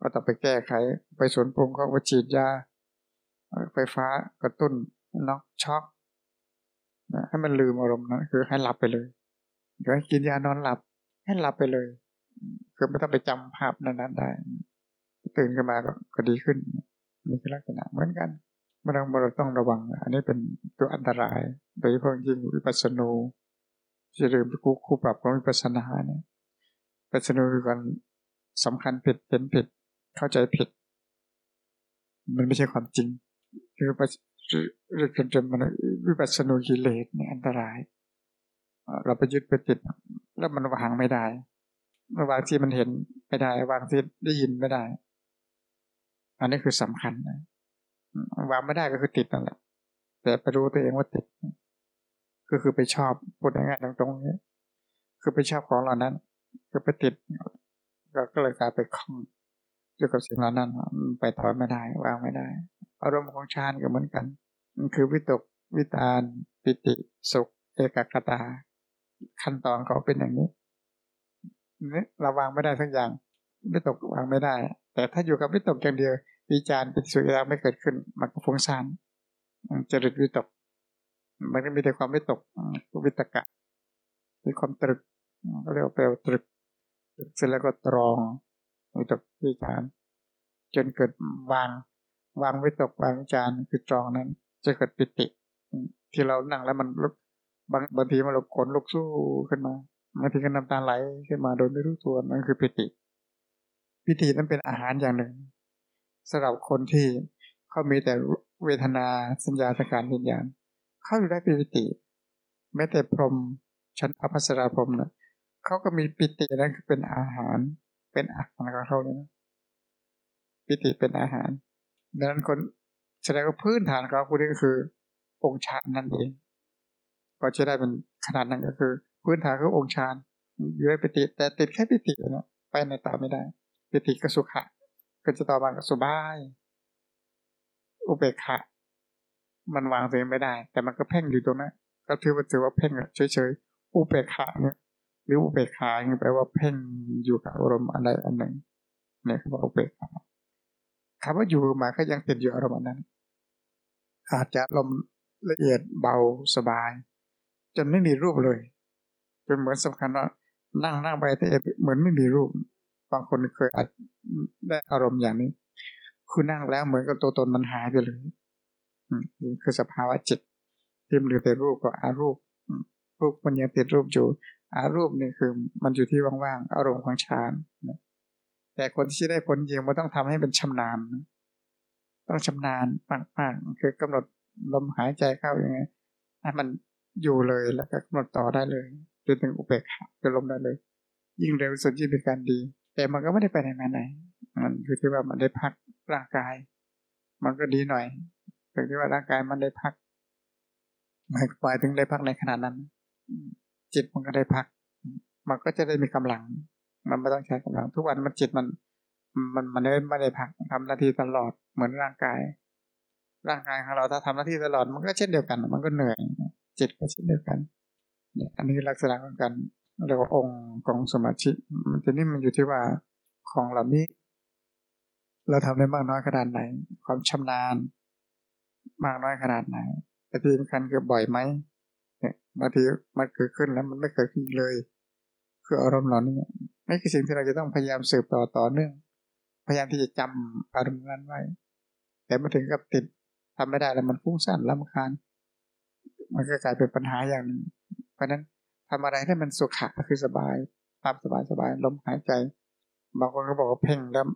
ก็ต้องไปแก้ไข ไปสวนปรุงก็ไปฉีดยา ไฟฟ้ากระตุ้นน็อกช็อกให้มันลืมอารมณ์นั้นคือให้หลับไปเลยเดี๋ยวกินยานอนหลับ ให้หลับไปเลย คือไม่ต้องไปจำภาพนั้นได้ ตื่นขึ้นมาก็ดีขึ้นมีลักษณะเหมือนกันมันต้องเราต้องระวัง อันนี้เป็นตัวอันตราย โดยเฉพาะยิ่งวิปัสสนูจะลืมคู่คู่ปรับของวิปัสสนาเนี่ยวิปัสสนูคือการสำคัญผิดเห็นผิด เข้าใจผิด มันไม่ใช่ความจริงคือเรื่องจนมันวิปัสสนูกิเลสเนี่ยอันตราย เราไปยึดไปติด แล้วมันวางไม่ได้วางที่มันเห็นไม่ได้วางที่ได้ยินไม่ได้ อันนี้คือสำคัญนะวางไม่ได้ก็คือติดนั่นแหละ แต่ไปรู้ตัวเองว่าติด ก็คือไปชอบพูดง่ายๆตรงๆนี้คือไปชอบของเหล่านั้นคือไปติด ก็เลยกลายไปคล้อง อยู่กับสิ่งเหล่านั้นไปถอยไม่ได้วางไม่ได้ อารมณ์ของฌานก็เหมือนกัน มันคือวิตกวิตาลปิติ สุข เอกกตา ขั้นตอนเขาเป็นอย่างนี้นี่เราวางไม่ได้ทั้งอย่างวิตกวางไม่ได้ แต่ถ้าอยู่กับวิตกอย่างเดียว วิจารปิติสุขเอกไม่เกิดขึ้น มันก็ฟุ้งซ่านจริตวิตก มันก็มีแต่ความวิตกวิตกะมีความตรึกก็เรียกว่าเปลวตรึกเสร็จแล้วก็ตรอง วิตกวิจารจนเกิดวาง วางวิตกวางวิจารคือตรองนั้น จะเกิดปิติ ที่เรานั่งแล้วมันลุกบางบางทีมันลุกขนลุกสู้ขึ้นมาบางทีก็น้ำตาไหลขึ้นมาโดยไม่รู้ตัวนั่นคือปิติ ปิตินั้นเป็นอาหารอย่างหนึ่งสำหรับคนที่เขามีแต่เวทนาสัญญาสังการวิญญาณเขาอยู่ได้ปิติ แม้แต่พรหมชั้นอภัสราพรหมนะเขาก็มีปิตินั่นคือเป็นอาหาร เป็นอาหารของเขาเลยนะปิติเป็นอาหาร ดังนั้นคนแสดงว่าพื้นฐานของเขาคือคือ องค์ฌานนั่นเอง ก็จะได้เป็นขนาดนั้นก็คือ พื้นฐานคือองค์ฌานอยู่ในปิติ แต่ติดแค่ปิตินะไปในต่อไม่ได้ ปิติก็สุขะก็จะต่อมากับสุบาย อุเบกขะมันวางตัวเองไม่ได้ แต่มันก็เพ่งอยู่ตรงนั้นก็ถือว่าถือว่าเพ่งเฉยๆอุเบกขะเนี่ย หรืออุเบกขาแปลว่าเพ่งอยู่กับอารมณ์อะไรอันหนึ่งเนี่ยคือว่าอุเบกขาคำว่าอยู่มาก็ยังติดอยู่อารมณ์นั้น อาจจะลมละเอียดเบาสบาย จนไม่มีรูปเลยเป็นเหมือนสำคัญว่านั่งนั่งไปแต่เหมือนไม่มีรูป บางคนเคยอาจได้อารมณ์อย่างนี้คือนั่งแล้วเหมือนกับตัวตนมันหายไปเลยนี่คือสภาวะจิตที่มันเหลือแต่รูปกับอารูปรูปมันยังติดรูปอยู่ อารูปนี่คือมันอยู่ที่ว่างๆ อารมณ์ของฌานแต่คนที่ได้ผลจริงมันต้องทำให้เป็นชำนาญ ต้องชำนาญมากๆคือกำหนดลมหายใจเข้าอย่างไงให้มันอยู่เลยแล้วก็กำหนดต่อได้เลยจนถึงอุเบกขาจะลมได้เลย ยิ่งเร็วสุดยิ่งเป็นการดี แต่มันก็ไม่ได้ไปไหนมาไหน มันคือที่ว่ามันได้พักร่างกาย มันก็ดีหน่อยถึงที่ว่าร่างกายมันได้พักหมายหมายถึงได้พักในขนาดนั้น จิตมันก็ได้พัก มันก็จะได้มีกำลัง มันไม่ต้องใช้กำลัง ทุกวันมันจิตมัน มันมันไม่ไม่ได้พักทำหน้าที่ตลอดเหมือนร่างกาย ร่างกายของเราถ้าทำหน้าที่ตลอดมันก็เช่นเดียวกัน มันก็เหนื่อยจิตก็เช่นเดียวกันเนี่ยอันนี้ลักษณะของการเรียกว่าองค์ของสมาธิมันจะนี่มันอยู่ที่ว่าของเหล่านี้ เราทำได้มากน้อยขนาดไหน ความชำนาญ มากน้อยขนาดไหนแต่ที่สำคัญคือบ่อยไหม บางทีมันเกิดขึ้นแล้วมันไม่เกิดขึ้นเลย คืออารมณ์เหล่านี้นี่คือสิ่งที่เราจะต้องพยายามสืบต่อต่อเนื่อง พยายามที่จะจำอารมณ์นั้นไว้ แต่มาถึงกับติดทำไม่ได้แล้วมันฟุ้งซ่านลำคาญ มันก็กลายเป็นปัญหาอย่างหนึ่ง เพราะนั้นทำอะไรให้มันสุขะคือสบายตามสบายสบายลมหายใจ บางคนก็บอกว่าเพ่งแล้ว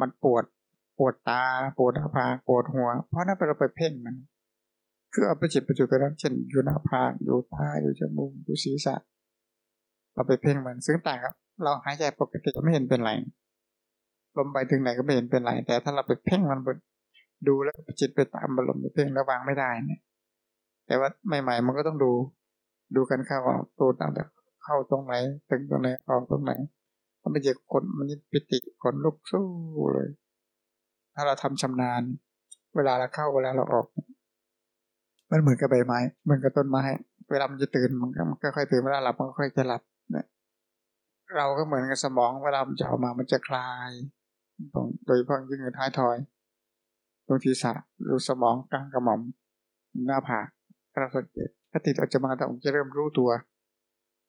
มันปวด ปวดตา ปวดอาภาปวดหัว เพราะนั้นเราไปเพ่งมัน คือเอาไปจิตไปจุไปนั้นเช่นอยู่หน้าผากอยู่ตาอยู่จมูกอยู่ศีรษะเราไปเพ่งมันซึ่งต่างกับเราหายใจปกติไม่เห็นเป็นไรลมไปถึงไหนก็ไม่เห็นเป็นไรแต่ถ้าเราไปเพ่งมันบนดูแล้วจิตไปตามอารมณ์ไปเพ่งแล้ววางไม่ได้เนี่ย แต่ว่าใหม่ๆมันก็ต้องดู ดูกันเข้าออกตัวต่างแบบเข้าตรงไหนถึงตรงไหนออกตรงไหนมันไม่ใช่คนมันนี่ปิติขนลุกสู้เลย ถ้าเราทำชำนาญ เวลาเราเข้าเวลาเราออก มันเหมือนกับใบไม้เหมือนกับต้นไม้ เวลามันจะตื่นมันก็มันก็ค่อยตื่นเวลาหลับมันก็ค่อยจะหลับเนี่ยเราก็เหมือนกับสมองเวลามันจะออกมามันจะคลายตรงโดยเฉพาะยิ่งในท้ายทอย ตรงทีศะรูสมองกลางกระหม่อมหน้าผากเราสังเกตถ้าติดออกจะมาแต่ผมจะเริ่มรู้ตัว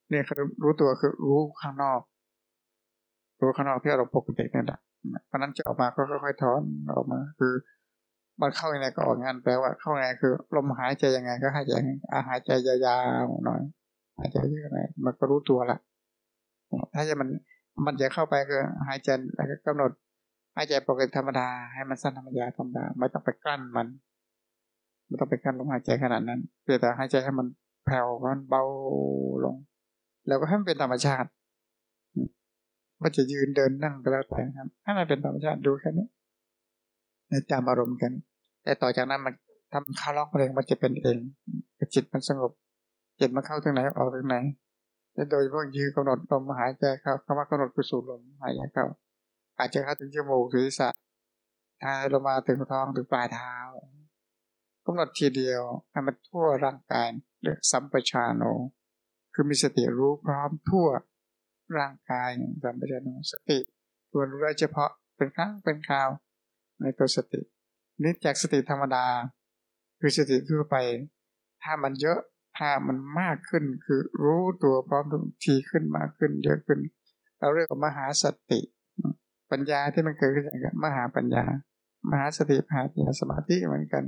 เนี่ยคือรู้ตัวคือรู้ข้างนอก รู้ข้างนอกที่เราปกตินี่แหละเพราะนั้นจะออกมาก็ค่อยๆถอนออกมา คือ มันเข้ายังไงก็ออกงานแปลว่าเข้าไงคือ ลมหายใจยังไงก็หายใจอาหายใจยาวๆหน่อยหายใจเยอะหน่อยมันก็รู้ตัวละถ้าจะมันมันจะเข้าไปก็หายใจแล้วก็กำหนดหายใจปกติธรรมดาให้มันสั้นธรรมดาธรรมดาไม่ต้องไปกลั้นมันไม่ต้องไปกลั้นลมหายใจขนาดนั้นเพียงแต่หายใจให้มันแผ่วมันเบาลง แล้วก็ให้มันเป็นธรรมชาติว่าจะยืนเดินนั่งก็แล้วแต่ครับให้มันเป็นธรรมชาติดูแค่นี้ จำอารมณ์กัน แต่ต่อจากนั้นมันทำคาล็อกเองมันจะเป็นเองจิตมันสงบจิตมันเข้าทางไหนออกทางไหนโดยเฉพาะยืนกำหนดลมหายใจเข้าคำว่ากำหนดคือสูดลมหายใจเข้าอาจจะเข้าถึงจมูกศีรษะท้ายลงมาถึงท้องถึงปลายเท้ากำหนดทีเดียวให้มันทั่วร่างกายเรียกสัมปชานโน คือมีสติรู้พร้อมทั่วร่างกายสัมปชานโนสติตัวรู้ได้เฉพาะเป็นครั้งเป็นคราว ในตัวสตินี่จากสติธรรมดา คือสติทั่วไป ถ้ามันเยอะถ้ามันมากขึ้นคือรู้ตัวพร้อมทุกทีขึ้นมากขึ้น เยอะขึ้น เราเรียกว่ามหาสติ ปัญญาที่มันเกิดขึ้นอย่างกันมหาปัญญา มหาสติมหาปัญญาสมาธิเหมือนกัน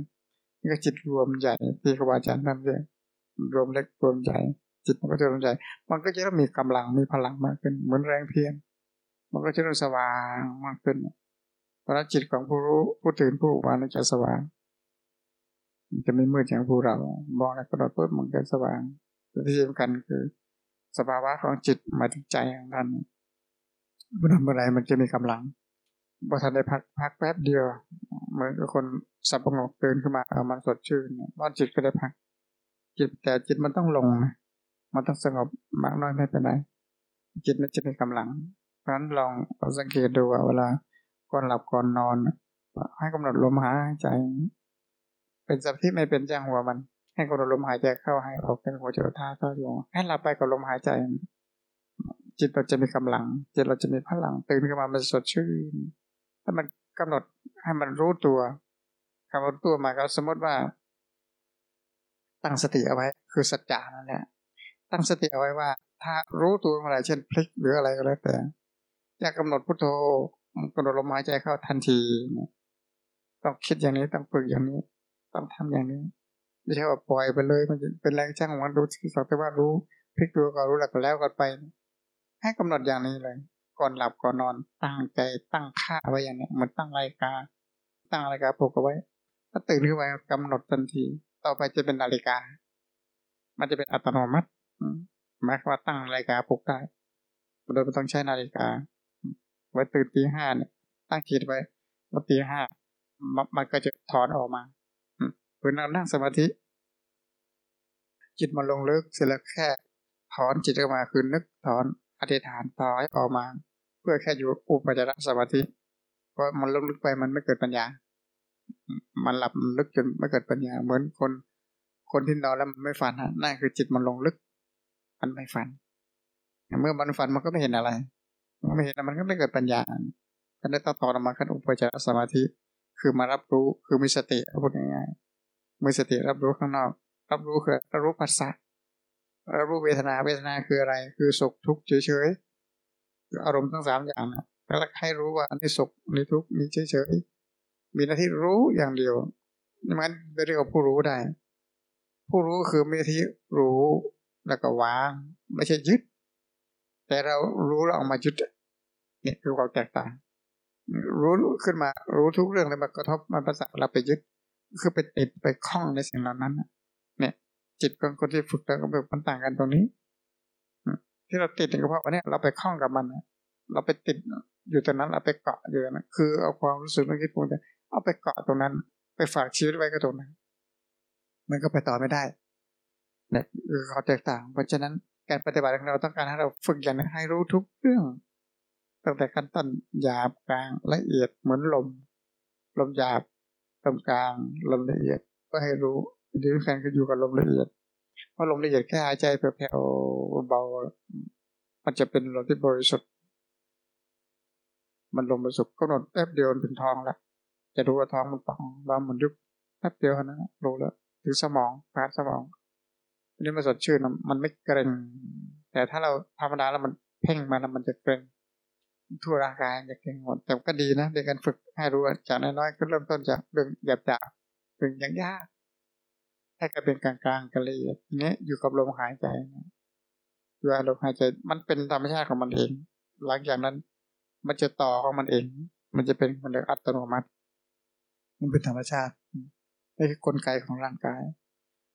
นี่ก็จิตรวมใหญ่ที่ครูบาอาจารย์ท่านเรียกรวมเล็กรวมใหญ่จิตมันก็จะรวมใหญ่มันก็จะต้องมีกำลังมีพลังมากขึ้น เหมือนแรงเพียรมันก็จะต้องสว่างมากขึ้นเพราะจิตของผู้รู้ผู้ตื่นผู้วานจะสว่าง มันจะไม่มืดอย่างผู้เรา มองแล้วก็เราเพิ่มมันก็สว่างที่สำคัญคือ สภาวะของจิตมาถึงใจของท่านเมื่อทำอะไรมันจะมีกำลังพอทันได้พักพักแป๊บเดียวเหมือนกับคนสับประงกตื่นขึ้นมาเอามันสดชื่นว่าจิตก็ได้พัก จิตแต่จิตมันต้องลงนะมันต้องสงบมากน้อยไม่เป็นไรจิตมันจะมีกำลังเพราะฉะนั้นลองสังเกตดูว่าเวลา ก่อนหลับก่อนนอน ให้กำหนดลมหายใจ เป็นสัมที่ไม่เป็นจ้างหัวมัน ให้กำหนดลมหายใจเข้าให้ออกเป็นหัวจดท่าก็ลงให้หลับไปกับลมหายใจ จิตเราจะมีกำลัง จิตเราจะมีพลังตื่นขึ้นมามันสดชื่นถ้ามันกำหนดให้มันรู้ตัวคำว่ารู้ตัวหมายก็สมมติว่า ตั้งสติเอาไว้ คือสัจจานั่นแหละตั้งสติเอาไว้ว่า ถ้ารู้ตัวอะไรเช่นพลิกหรืออะไรก็แล้วแต่จะกำหนดพุทโธ กำหนดลมหายใจเข้าทันทีต้องคิดอย่างนี้ต้องฝึกอย่างนี้ ต้องทำอย่างนี้ไม่ใช่ว่าปล่อยไปเลยมันเป็นแรงช่างของมันรู้ที่สักแต่ว่ารู้พลิกตัวก็รู้หลักแล้วก็ไป ให้กำหนดอย่างนี้เลย ก่อนหลับก่อนนอน ตั้งใจตั้งค่าไว้อย่างนี้มันตั้งรายการตั้งรายการปลุกเอาไว้ ถ้าตื่นขึ้นมากำหนดทันที ต่อไปจะเป็นนาฬิกา มันจะเป็นอัตโนมัติหมายความว่าตั้งนาฬิกาปลุกได้โดยไม่ต้องใช้นาฬิกา ไว้ตื่นตีห้าเนี่ยตั้งคิดไว้ว่าตีห้ามันก็จะถอนออกมาเวลานั่งสมาธิ จิตมันลงลึกเสร็จแล้วแค่ ถอนจิตออกมาคือนึกถอนอธิษฐานต่อให้ออกมา เพื่อแค่อยู่อุปจารสมาธิเพราะมันลงลึกไปมันไม่เกิดปัญญา มันหลับลึกจนไม่เกิดปัญญา เหมือนคน คนที่นอนแล้วมันไม่ฝันฮะนั่นคือจิตมันลงลึก มันไม่ฝัน เมื่อมันฝันมันก็ไม่เห็นอะไร มันไม่เห็นมันก็ไม่เกิดปัญญาก็ได้ต่อต่อมาขั้นอุปจารสมาธิ คือมารับรู้คือมีสติพูดง่ายๆมือสติรับรู้ข้างนอก รับรู้คือรับรู้ภาษารับรู้เวทนาเวทนาคืออะไร คือสุขทุกข์เฉยๆอารมณ์ทั้งสามอย่างนะแล้วให้รู้ว่าอันนี้สุขอันนี้ทุกข์มีเฉยๆมีหน้าที่รู้อย่างเดียวนี่มันเรียกว่าผู้รู้ได้ ผู้รู้คือมีที่รู้แล้วก็วาง ไม่ใช่ยึด แต่เรารู้แล้วออกมายึดนี่คือความแตกต่าง รู้ขึ้นมา รู้ทุกเรื่องเลยมากระทบมาภาษาเราไปยึด คือไปติดไปคล้องในสิ่งเหล่านั้นเนี่ย จิตของคนที่ฝึกแล้วก็แบบมันต่างกันตรงนี้ที่เราติดก็เพราะว่าเนี่ยเราไปคล้องกับมันเราไปติดอยู่ตรงนั้นเราไปเกาะอยู่นะคือเอาความรู้สึกนึกคิดปรุงแต่เอาไปเกาะตรงนั้น ไปฝากชีวิตไว้กับตรงนั้น มันก็ไปต่อไม่ได้เนี่ยคือเขาแตกต่าง เพราะฉะนั้น การปฏิบัติของเราต้องการให้เราฝึกอย่างนี้ให้รู้ทุกเรื่อง ตั้งแต่ขั้นต้นหยาบกลางละเอียดเหมือนลม ลมหยาบลมกลางลมละเอียดก็ให้รู้ที่สำคัญคืออยู่กับลมละเอียดเพราะลมละเอียดแค่หายใจแผ่วๆเบา มันจะเป็นลมที่บริสุทธิ์ มันลมบริสุทธิ์ก็นอนแป๊บเดียวเป็นทองแล้วจะรู้ว่าท้องมันป่องบางมันยุบแป๊บเดียวนะรู้แล้วถึงสมองผ่านสมอง อันนี้มันสดชื่นมันไม่เกร็งแต่ถ้าเราธรรมดาแล้วมันเพ่งมาแล้วมันจะเกร็งทั่วร่างกายจะเก่งหมดแต่ก็ดีนะในการฝึกให้รู้จากน้อยๆก็เริ่มต้นจากเรื่องหยาบๆาถึงอยังยากให้กลายเป็นกลางๆกันเลยอย่างนี้อยู่กับลมหายใจอยู่กับลมหายใจมันเป็นธรรมชาติของมันเอง หลังจากนั้น มันจะต่อของมันเอง มันจะเป็นมันอัตโนมัติ มันเป็นธรรมชาตินี่คือกลไกของร่างกาย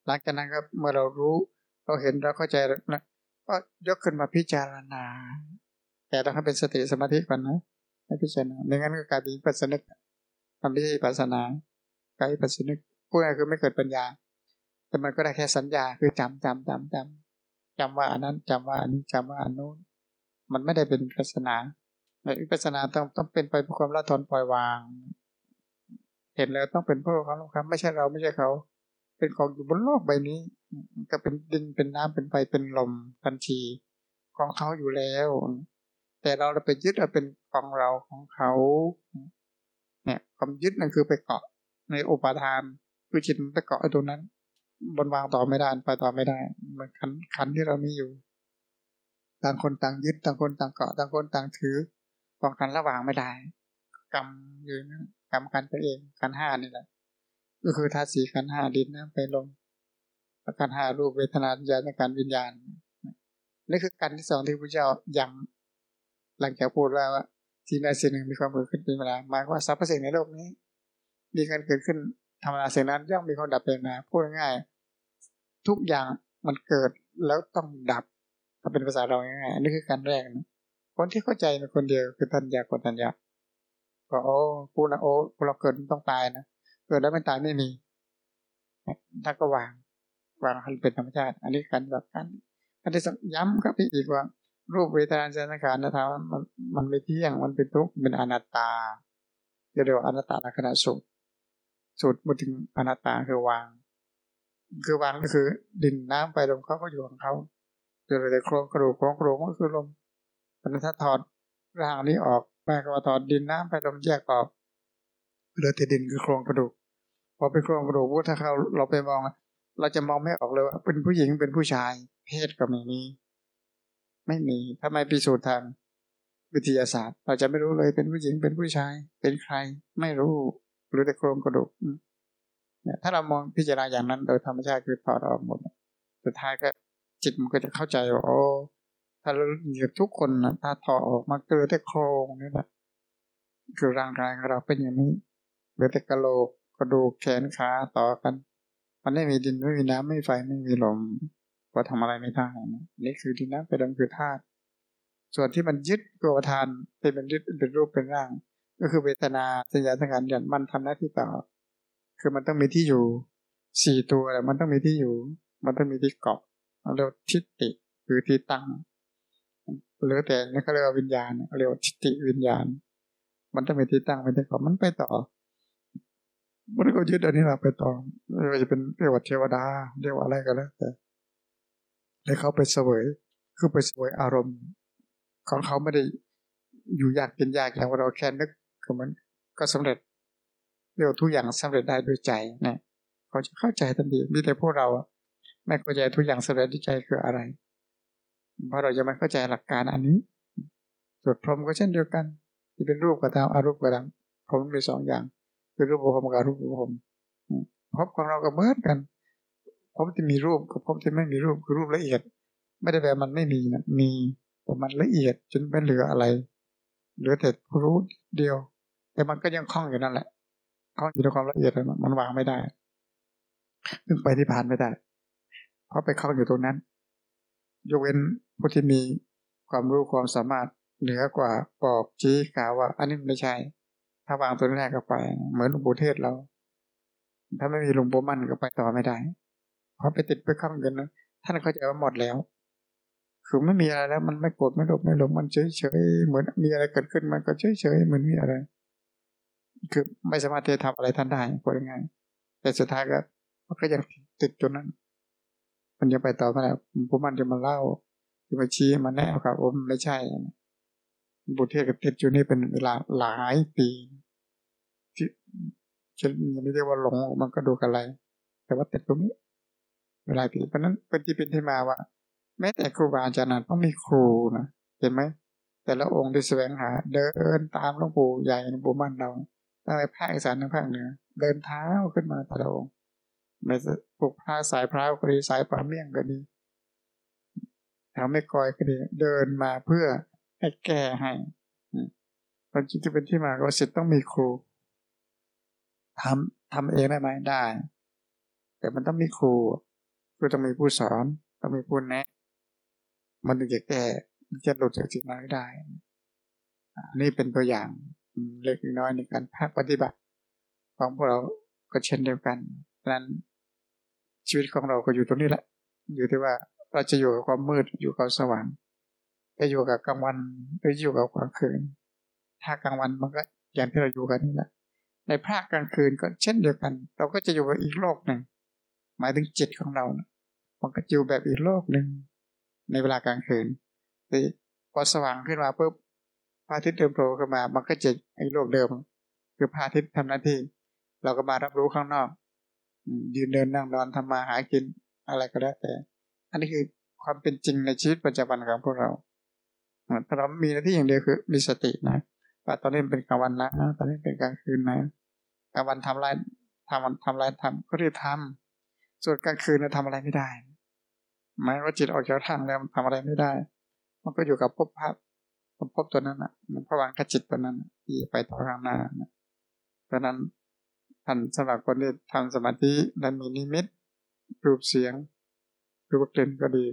หลังจากนั้นก็เมื่อเรารู้เราเห็นเราเข้าใจแล้วก็ยกขึ้นมาพิจารณา แต่ต้องให้เป็นสติสมาธิก่อนนะให้พิจารณาไม่งั้นก็กลายเป็นปัสนึกทำไม่ใช่ปัสนากลายเป็นปัสนึกพูดง่ายคือไม่เกิดปัญญา แต่มันก็ได้แค่สัญญาคือจำจำจำจำจำว่าอันนั้นจำว่าอันนี้จำว่าอันนู้น มันไม่ได้เป็นปัสนาในวิปัสนาต้องต้องเป็นไปเพื่อความละทนปล่อยวาง เห็นแล้วต้องเป็นเพื่อความรู้ครับไม่ใช่เราไม่ใช่เขา เป็นของอยู่บนโลกใบนี้ ก็เป็นดินเป็นน้ำเป็นไฟเป็นลมทันทีของเขาอยู่แล้ว แต่เราไปยึดเอาเป็นของเราของเขาเนี่ยความยึดนั่นคือไปเกาะในอุปาทานคือจิตมันไปเกาะไอ้ตรงนั้นบนวางต่อไม่ได้ไปต่อไม่ได้เหมือนขันขันที่เรามีอยู่ ต่างคนต่างยึดต่างคนต่างเกาะต่างคนต่างถือป้องกันระหว่างไม่ได้กรรมอยู่นั่นกรรมกันไปเองกันห้านี่แหละ ก็คือธาตุสีกันห้าดินน้ำไปลมประการห้ารูปเวทนาญาณการวิญญาณนี่คือการที่สองที่พระเจ้าย้ำหลังจากพูดว่าว่าสิ่งใดสิ่งหนึ่งมีความเกิดขึ้นเป็นเวลาหมายว่าสรรพสิ่งในโลกนี้ มีการเกิดขึ้นธรรมดาสิ่งนั้นย่อมมีความดับเป็นนะพูดง่ายทุกอย่างมันเกิดแล้วต้องดับ ถ้าเป็นภาษาเราง่ายๆนี่คือการแรกนะคนที่เข้าใจเป็นคนเดียวคือทันยาคนทันยาก็โอ้พูดนะโอ้เราเกิดต้องตายนะ เกิดแล้วไม่ตายไม่มีถ้าก็วางวางให้เป็นธรรมชาติ อันนี้การแบบกันอันที่ย้ำครับพี่อีกว่า รูปเวทนาสังขารนะครับมันมันไม่เที่ยงมันเป็นทุกข์เป็นอนัตตาเรียกว่าอนัตตาขณะสุดสุดมาถึงอนัตตาคือวาง คือวางก็คือดินน้ำไปลมเขาก็อยู่ของเขาจนเลยโครงกระดูกโครงกระดูกก็คือลมแต่ถ้าถอดร่างนี้ออกแม่ก็ถอดดินน้ำไปลมแยกออก เหลือแต่ดินคือโครงกระดูกพอเป็นโครงกระดูกถ้าเขาเราไปมอง เราจะมองไม่ออกเลยว่าเป็นผู้หญิงเป็นผู้ชาย เพศก็ไม่มีไม่มีถ้าไมพิสูจน์ทางวิทยาศาสตร์ เราจะไม่รู้เลยเป็นผู้หญิงเป็นผู้ชาย เป็นใคร ไม่รู้หรือแต่โครงกระดูกเนี่ยถ้าเรามองพิจารณาอย่างนั้น โดยธรรมชาติคือถอดออกหมดสุดท้ายก็จิตมันก็จะเข้าใจว่าโอ้ถ้าเราอยู่ทุกคนนะถ้าถอดออกมาเกิดแต่โครงนี่แหละคือร่างกายของเราเป็นอย่างนี้ ลือแต่กระโหลกกระดูกแขนขาต่อกัน มันไม่มีดินไม่มีน้ำไม่มีไฟไม่มีลมก็ทำอะไรไม่ได้นี่คือดินน้ำเป็นลมคือธาตุส่วนที่มันยึดตัวทานเป็นยึดเป็นรูปเป็นร่าง ก็คือเวทนาสัญญาสังขารยันมันทำหน้าที่ต่อ คือมันต้องมีที่อยู่สี่ตัวแหละมันต้องมีที่อยู่ มันต้องมีที่เกาะเรียกทิฏฐิคือที่ตั้งหรือแต่นี่เขาเรียกว่าวิญญาณเรียกว่าทิฏฐิวิญญาณ มันต้องมีที่ตั้งเป็นที่เกาะมันไปต่อ มันก็ยึดอันนี้แหละไปต่อไม่ว่าจะเป็นเรียกว่าเทวดา เรียกว่าอะไรก็แล้วแต่แล้วเขาไปเสวยคือไปเสวยอารมณ์ของเขาไม่ได้อยู่ยากเป็นยากอย่างเราแค่นึกก็มันก็สำเร็จเรียกทุกอย่างสำเร็จได้ด้วยใจนะเขาจะเข้าใจทันทีมีแต่พวกเราไม่เข้าใจทุกอย่างสำเร็จด้วยใจคืออะไร เพราะเราจะไม่เข้าใจหลักการอันนี้ส่วนพรหมก็เช่นเดียวกันที่เป็นรูปกระทำอารูปกระทำพรหมมีสองอย่าง คือรูปภพกับรูปภพภพของเราก็เหมือนกันภพที่มีรูปกับภพที่ไม่มีรูปคือรูปละเอียด ไม่ได้แปลมันไม่มีนะมีแต่มันละเอียดจนไม่เหลืออะไร เหลือแต่รู้เดียว แต่มันก็ยังคล้องอยู่นั่นแหละคล้องอยู่ในความละเอียดมันวางไม่ได้ซึ่งไปที่ผ่านไม่ได้ เพราะไปคล้องอยู่ตรงนั้น ยกเว้นผู้ที่มีความรู้ความสามารถเหนือกว่าบอกชี้กล่าวว่า อันนี้ไม่ใช่ ถ้าวางตัวแรกก็ไป เหมือนหลวงปู่เทศเรา ถ้าไม่มีหลวงปู่มั่นก็ไปต่อไม่ได้เพราะไปติดไปข้างกันนะท่านเข้าใจว่าหมดแล้ว คือไม่มีอะไรแล้ว มันไม่โกรธไม่หลบไม่หลงมันเฉยเฉยเหมือนมีอะไรเกิดขึ้นมันก็เฉยเฉยเหมือนมีอะไร คือไม่สามารถจะทำอะไรท่านได้พูดยังไงแต่สุดท้ายก็มันก็ยังติดจนนั้น มันยังไปต่อไม่ได้หลวงปู่มั่นจะมาเล่าจะมาชี้มาแนะครับว่าไม่ใช่ บุตรเทศกับติดอยู่นี่เป็นเวลาหลายปีที่จะไม่เรียกว่าหลงมันก็ดูกันอะไร แต่ว่าติดตรงนี้เวลาปีเพราะนั้นเป็นที่เป็นที่มาว่า แม้แต่ครูบาอาจารย์ต้องมีครูนะเห็นไหมแต่ละองค์ที่แสวงหา เดินตามหลวงปู่ใหญ่หลวงปู่มั่นเราตั้งแต่ภาคอีสานถึงภาคเหนือเดินเท้าขึ้นมาแต่ละองค์ไม่พวกพระสายพระก็ดีสายป่าเมี่ยงก็ดีแถวไม่กอยก็ดีเดินมาเพื่อ ให้แก้ให้ตอนที่เป็นที่มาก็สิทธิ์ต้องมีครูทำทำเองได้ไหมได้ แต่มันต้องมีครูคือต้องมีผู้สอนต้องมีผู้แนะ มันถึงจะแก้จะหลุดจากสิ่งนั้นได้นี่เป็นตัวอย่างเล็กน้อยในการภาคปฏิบัติ ของพวกเราก็เช่นเดียวกันดังนั้นชีวิตของเราก็อยู่ตรงนี้แหละ อยู่ที่ว่าเราจะอยู่กับความมืดอยู่กับสว่าง จะอยู่กับกลางวันหรืออยู่กับกลางคืน ถ้ากลางวันมันก็อย่างที่เราอยู่กันนี่แหละ ในภาคกลางคืนก็เช่นเดียวกัน เราก็จะอยู่กับอีกโลกหนึ่ง หมายถึงจิตของเรานะมันก็อยู่แบบอีกโลกหนึ่งในเวลากลางคืนแต่พอสว่างขึ้นมาปุ๊บพระอาทิตย์เดิมโผล่ขึ้นมา มันก็จะไอ้โลกเดิม คือพระอาทิตย์ทำหน้าที่ เราก็มารับรู้ข้างนอกยืนเดินนั่งนอนทำมาหากินอะไรก็แล้วแต่ อันนี้คือความเป็นจริงในชีวิตประจำวันของพวกเรา เรามีหน้าที่อย่างเดียวคือมีสตินะว่าตอนนี้เป็นกลางวันนะตอนนี้เป็นกลางคืนนะกลางวันทำอะไรทำวันทำอะไรทำก็รีบทำส่วนกลางคืนเราทำอะไรไม่ได้หมายว่าจิตออกจากทางแล้วมันทำอะไรไม่ได้ มันก็อยู่กับภพภาพภพตัวนั้นอะมันพวังขจิตตัวนั้นที่ไปต่อข้างหน้าเพราะนั้นท่านสำหรับคนที่ทำสมาธิและมีนิมิต รูปเสียง รูปกลิ่นก็ดี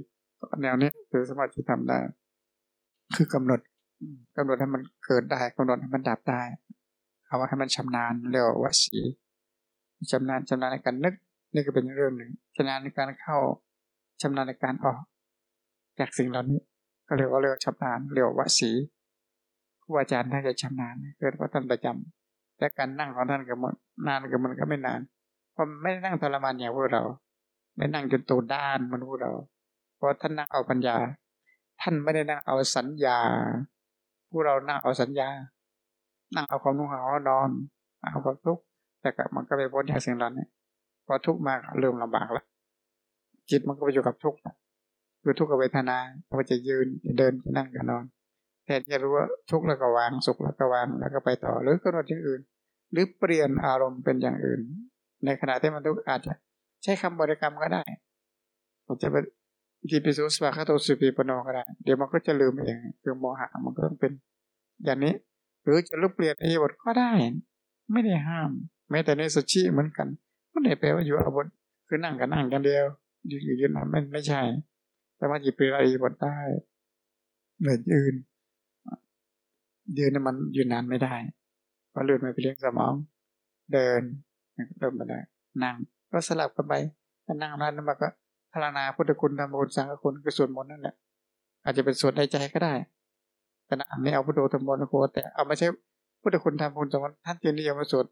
แนวนี้คือสมาธิทำได้ คือกำหนดกำหนดให้มันเกิดได้กำหนดให้มันดับได้ เอาว่าให้มันชำนาญเรียกว่าสีชำนาญชำนาญในการนึกนี่ก็เป็นเรื่องหนึ่งชำนาญในการเข้าชำนาญในการออก จากสิ่งเหล่านี้ ก็เรียกว่าเรียกชำนาญเรียกว่าสีครูอาจารย์ท่านจะชำนาญเกิดว่าท่านประจำและการนั่งของท่านก็มันนานก็มันก็ไม่นานเพราะไม่ได้นั่งทรมานอย่างพวกเรา ไม่นั่งจนตัวด้านมันพวกเรา เพราะท่านนั่งเอาปัญญา ท่านไม่ได้นั่งเอาสัญญาพวกเรานั่งเอาสัญญา นั่งเอาความนุ่งห่มนอน เอาความทุกข์แต่ก็มันก็ไปพ้นจากสิ่งเหล่านี้พอทุกข์มากเริ่มลำบากแล้วจิตมันก็ไปอยู่กับทุกข์คือทุกขเวทนาพอจะยืนจะเดินจะนั่งจะนอนแทนจะรู้ว่าทุกข์แล้วก็วางสุขแล้วก็วางแล้วก็ไปต่อหรือกำหนดอย่างอื่น หรือเปลี่ยนอารมณ์เป็นอย่างอื่น ในขณะที่มันทุกข์อาจจะใช้คำบริกรรมก็ได้อาจจะ เป็นทีปิสุสวาคาโตสุปีปโนก็ได้เดี๋ยวมันก็จะลืมเองคือโมหะมันก็ต้องเป็น อย่างนี้ หรือจะลุกเปลี่ยนอิบทก็ได้ ไม่ได้ห้าม แม้แต่ในสุชีเหมือนกันไม่ได้แปลว่าอยู่อบทคือนั่งกันนั่งกันเดียวยืนยืนไม่ไม่ใช่ แต่ว่าจะเปลี่ยนอิบทได้เหมือนยืนยืนมันยืนนานไม่ได้เพราะเลือดไม่ไปเลี้ยงสมอง เดินเริ่มมาได้นั่งก็สลับกันไปถ้านั่งนั้นมันก็ พารนาพุทธคุณธรรมคุณสังฆคุณคือส่วนมนต์นั่นแหละอาจจะเป็นส่วนในใจก็ได้ แต่นะไม่เอาพุทโธธรรมโคแต่เอามาใช้พุทธคุณธรรมคุณสังฆท่านเทียนนิยมมาสวด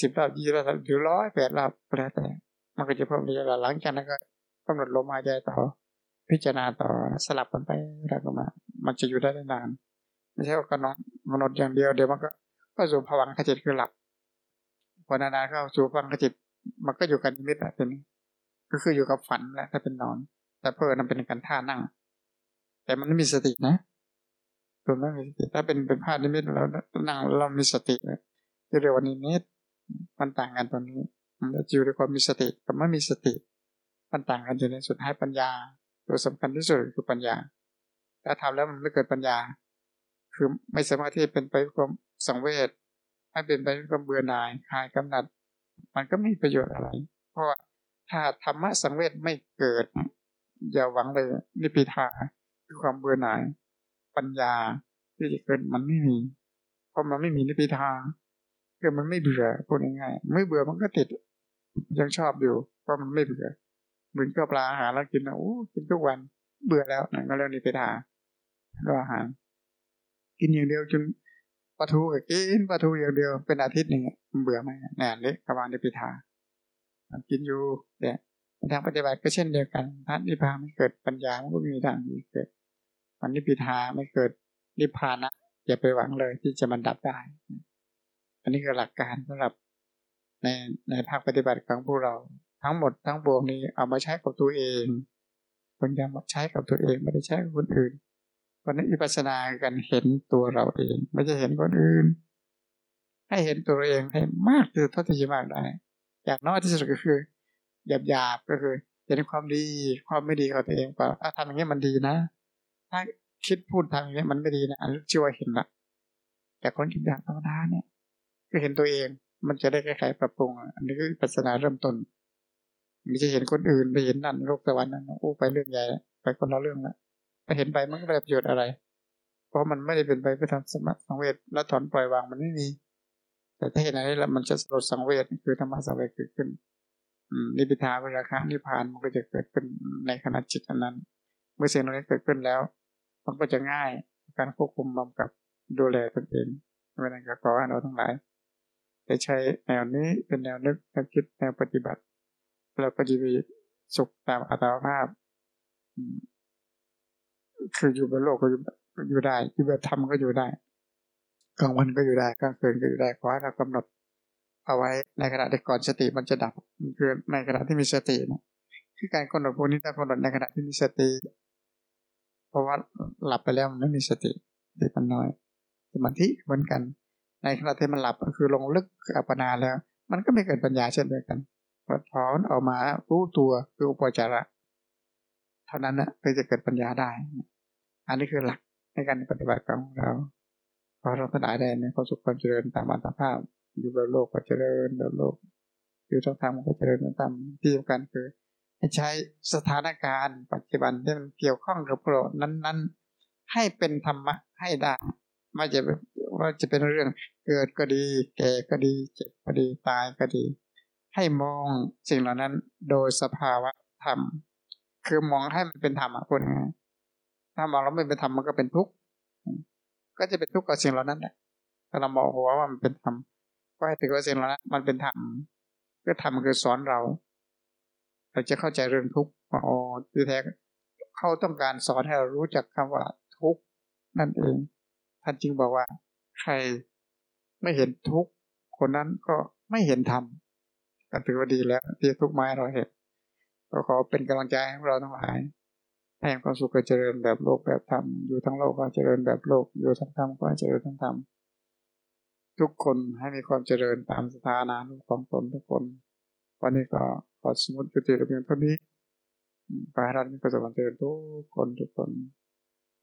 สิบรอบยี่รอบหรือร้อยแปดรอบก็แล้วแต่ มันก็จะเพิ่มระยะหลังจากนั้นก็กำหนดลมหายใจต่อ พิจารณาต่อสลับกันไปแล้วก็มา มันจะอยู่ได้นาน ไม่ใช่ว่ากำหนดกำหนดอย่างเดียวเดี๋ยวมันก็ก็สู่ภวังขจิตคือหลับพอนานๆเข้าสู่ภวังขจิต มันก็อยู่กันนิมิตแบบนี้ ก็คืออยู่กับฝันแหละถ้าเป็นนอน แต่เพื่อนเป็นการท่านั่ง แต่มันไม่มีสตินะตัวไม่มีสติถ้าเป็นเป็นภาพนิมิตเรานั่งเรามีสติจะเรียกว่านิมิตมันต่างกันตรงนี้มันจะอยู่ด้วยความมีสติกับไม่มีสติ มันต่างกันอยู่ในสุดท้ายปัญญา ตัวสำคัญที่สุดคือปัญญา ถ้าทำแล้วมันไม่เกิดปัญญา คือไม่สามารถที่เป็นไปความสังเวชให้เป็นไปด้วยความเบื่อหน่ายคลายกำหนัด มันก็ไม่มีประโยชน์อะไร เพราะว่า ถ้าธรรมะสังเวชไม่เกิด อย่าหวังเลยนิพิทาคือความเบื่อหน่าย ปัญญาที่จะเกิดมันไม่มี เพราะมันไม่มีนิพิทาคือมันไม่เบื่อพูดง่ายๆไม่เบื่อมันก็ติด ยังชอบอยู่เพราะมันไม่เบื่อเหมือนกับปลาอาหารแล้วกินนะโอ้กินทุกวันเบื่อแล้วนั่นก็เรียกนิพิทาก็อาหาร กินอย่างเดียวจนปลาทูกินปลาทูอย่างเดียวเป็นอาทิตย์หนึ่งเบื่อไหมแน่เล็กกบานิพิทา กินอยู่แต่ทางปฏิบัติก็เช่นเดียวกันพระนิพพานไม่เกิดปัญญามันก็มีทางนี้เกิดมันนิพิทาไม่เกิดนิพพานะอย่าไปหวังเลยที่จะมันดับได้ อันนี้คือหลักการสำหรับในในภาคปฏิบัติของพวกเรา ทั้งหมดทั้งปวงนี้เอามาใช้กับตัวเองคนยังมาใช้กับตัวเองไม่ได้ใช้กับคนอื่นเพราะนั้อิปัสนากันเห็นตัวเราเอง ไม่จะเห็นคนอื่น ให้เห็นตัวเองให้มากที่สุดเท่าที่จะมากได้ อย่างน้อยที่สุดก็คือหยาบหยาบก็คือเห็นความดีความไม่ดีของตัวเองว่าถ้าทำอย่างนี้มันดีนะ ถ้าคิดพูดทำอย่างนี้มันไม่ดีนะอันนี้ชื่อว่าเห็นละแต่คนคิดอย่างธรรมดาเนี่ยก็เห็นตัวเองมันจะได้แก้ไขปรับปรุง อันนี้คือปัสนาเริ่มต้นม่ใช่เห็นคนอื่นไปเห็นนั่นโลกสวรรค์นั่นโอ้ไปเรื่องใหญ่ไปคนละเรื่องละไปเห็นไปมันก็ไม่ได้ประโยชน์อะไร เพราะมันไม่ได้เป็นไปเพื่อทำสมาสังเวชแล้วถอนปล่อยวางมันไม่มี แต่ถ้าเห็นอะไรแล้วมันจะสลดสังเวชคือธรรมะสังเวชเกิดขึ้นนิพพิทาวิราคะนิพพานมันก็จะเกิดขึ้นในขณะจิตนั้น เมื่อสิ่งเหล่านี้เกิดขึ้นแล้ว มันก็จะง่ายการควบคุมบำกับดูแลตนเองเวลาก็ขอให้เราทั้งหลายได้ใช้แนวนี้เป็นแนวนึกแนวคิดแนวปฏิบัติเราก็จะมีสุขตามอัตภาพ คืออยู่บนโลกก็อยู่ได้อยู่แบบธรรมก็อยู่ได้ กลางวันก็อยู่ได้กลางคืนก็อยู่ได้ขอให้เรากำหนด เอาไว้ในขณะที่ก่อนสติมันจะดับคือในขณะที่มีสตินะคือการกำหนดพวกนี้ถ้ากำหนดในขณะที่มีสติ เพราะว่าหลับไปแล้วมันไม่มีสติสติมันน้อยสมาธิเหมือนกัน ในขณะที่มันหลับก็คือลงลึกอัปปนาแล้ว มันก็ไม่เกิดปัญญาเช่นเดียวกันพอถอนออกมารู้ตัวคืออุปจาระ เท่านั้นนะถึงจะเกิดปัญญาได้ อันนี้คือหลักในการปฏิบัติของเรา ขอเราทั้งหลายได้ในความสุขความเจริญตามอัตภาพ อยู่บนโลกก็เจริญบนโลก อยู่ทั้งธรรมก็เจริญทั้งธรรมที่สำคัญคือให้ใช้สถานการณ์ปัจจุบันที่มันเกี่ยวข้องกับโปรนั้น ๆ ให้เป็นธรรมะให้ได้ไม่จะว่าจะเป็นเรื่องเกิดก็ดี แก่ก็ดี เจ็บก็ดีตายก็ดี ให้มองสิ่งเหล่านั้นโดยสภาวะธรรม คือมองให้มันเป็นธรรมอะคุณถ้ามองแล้วไม่เป็นธรรมมันก็เป็นทุกข์ ก็จะเป็นทุกข์กับสิ่งเหล่านั้นแหละถ้าเรามองหัวว่ามันเป็นธรรมก็ให้ถือว่าสิ่งเหล่านั้นมันเป็นธรรมก็ธรรมคือสอนเรา เราจะเข้าใจเรื่องทุกข์ว่าอ๋อที่แท้เขาต้องการสอนให้เรารู้จักคำว่าทุกข์นั่นเองท่านจึงบอกว่า ใครไม่เห็นทุกข์คนนั้นก็ไม่เห็นธรรมก็ถือว่าดีแล้วที่ทุกไม้เราเห็นก็ขอเป็นกำลังใจให้เราทั้งหลาย ให้ความสุขเจริญแบบโลกแบบธรรม อยู่ทั้งโลกก็เจริญแบบโลก อยู่ทั้งธรรมก็เจริญทั้งธรรม ทุกคนให้มีความเจริญตามสถานะของตนทุกคน วันนี้ก็ขอสมุดจุติเพียงเท่านี้ขอให้เรามีความเจริญทุกคนทุกคน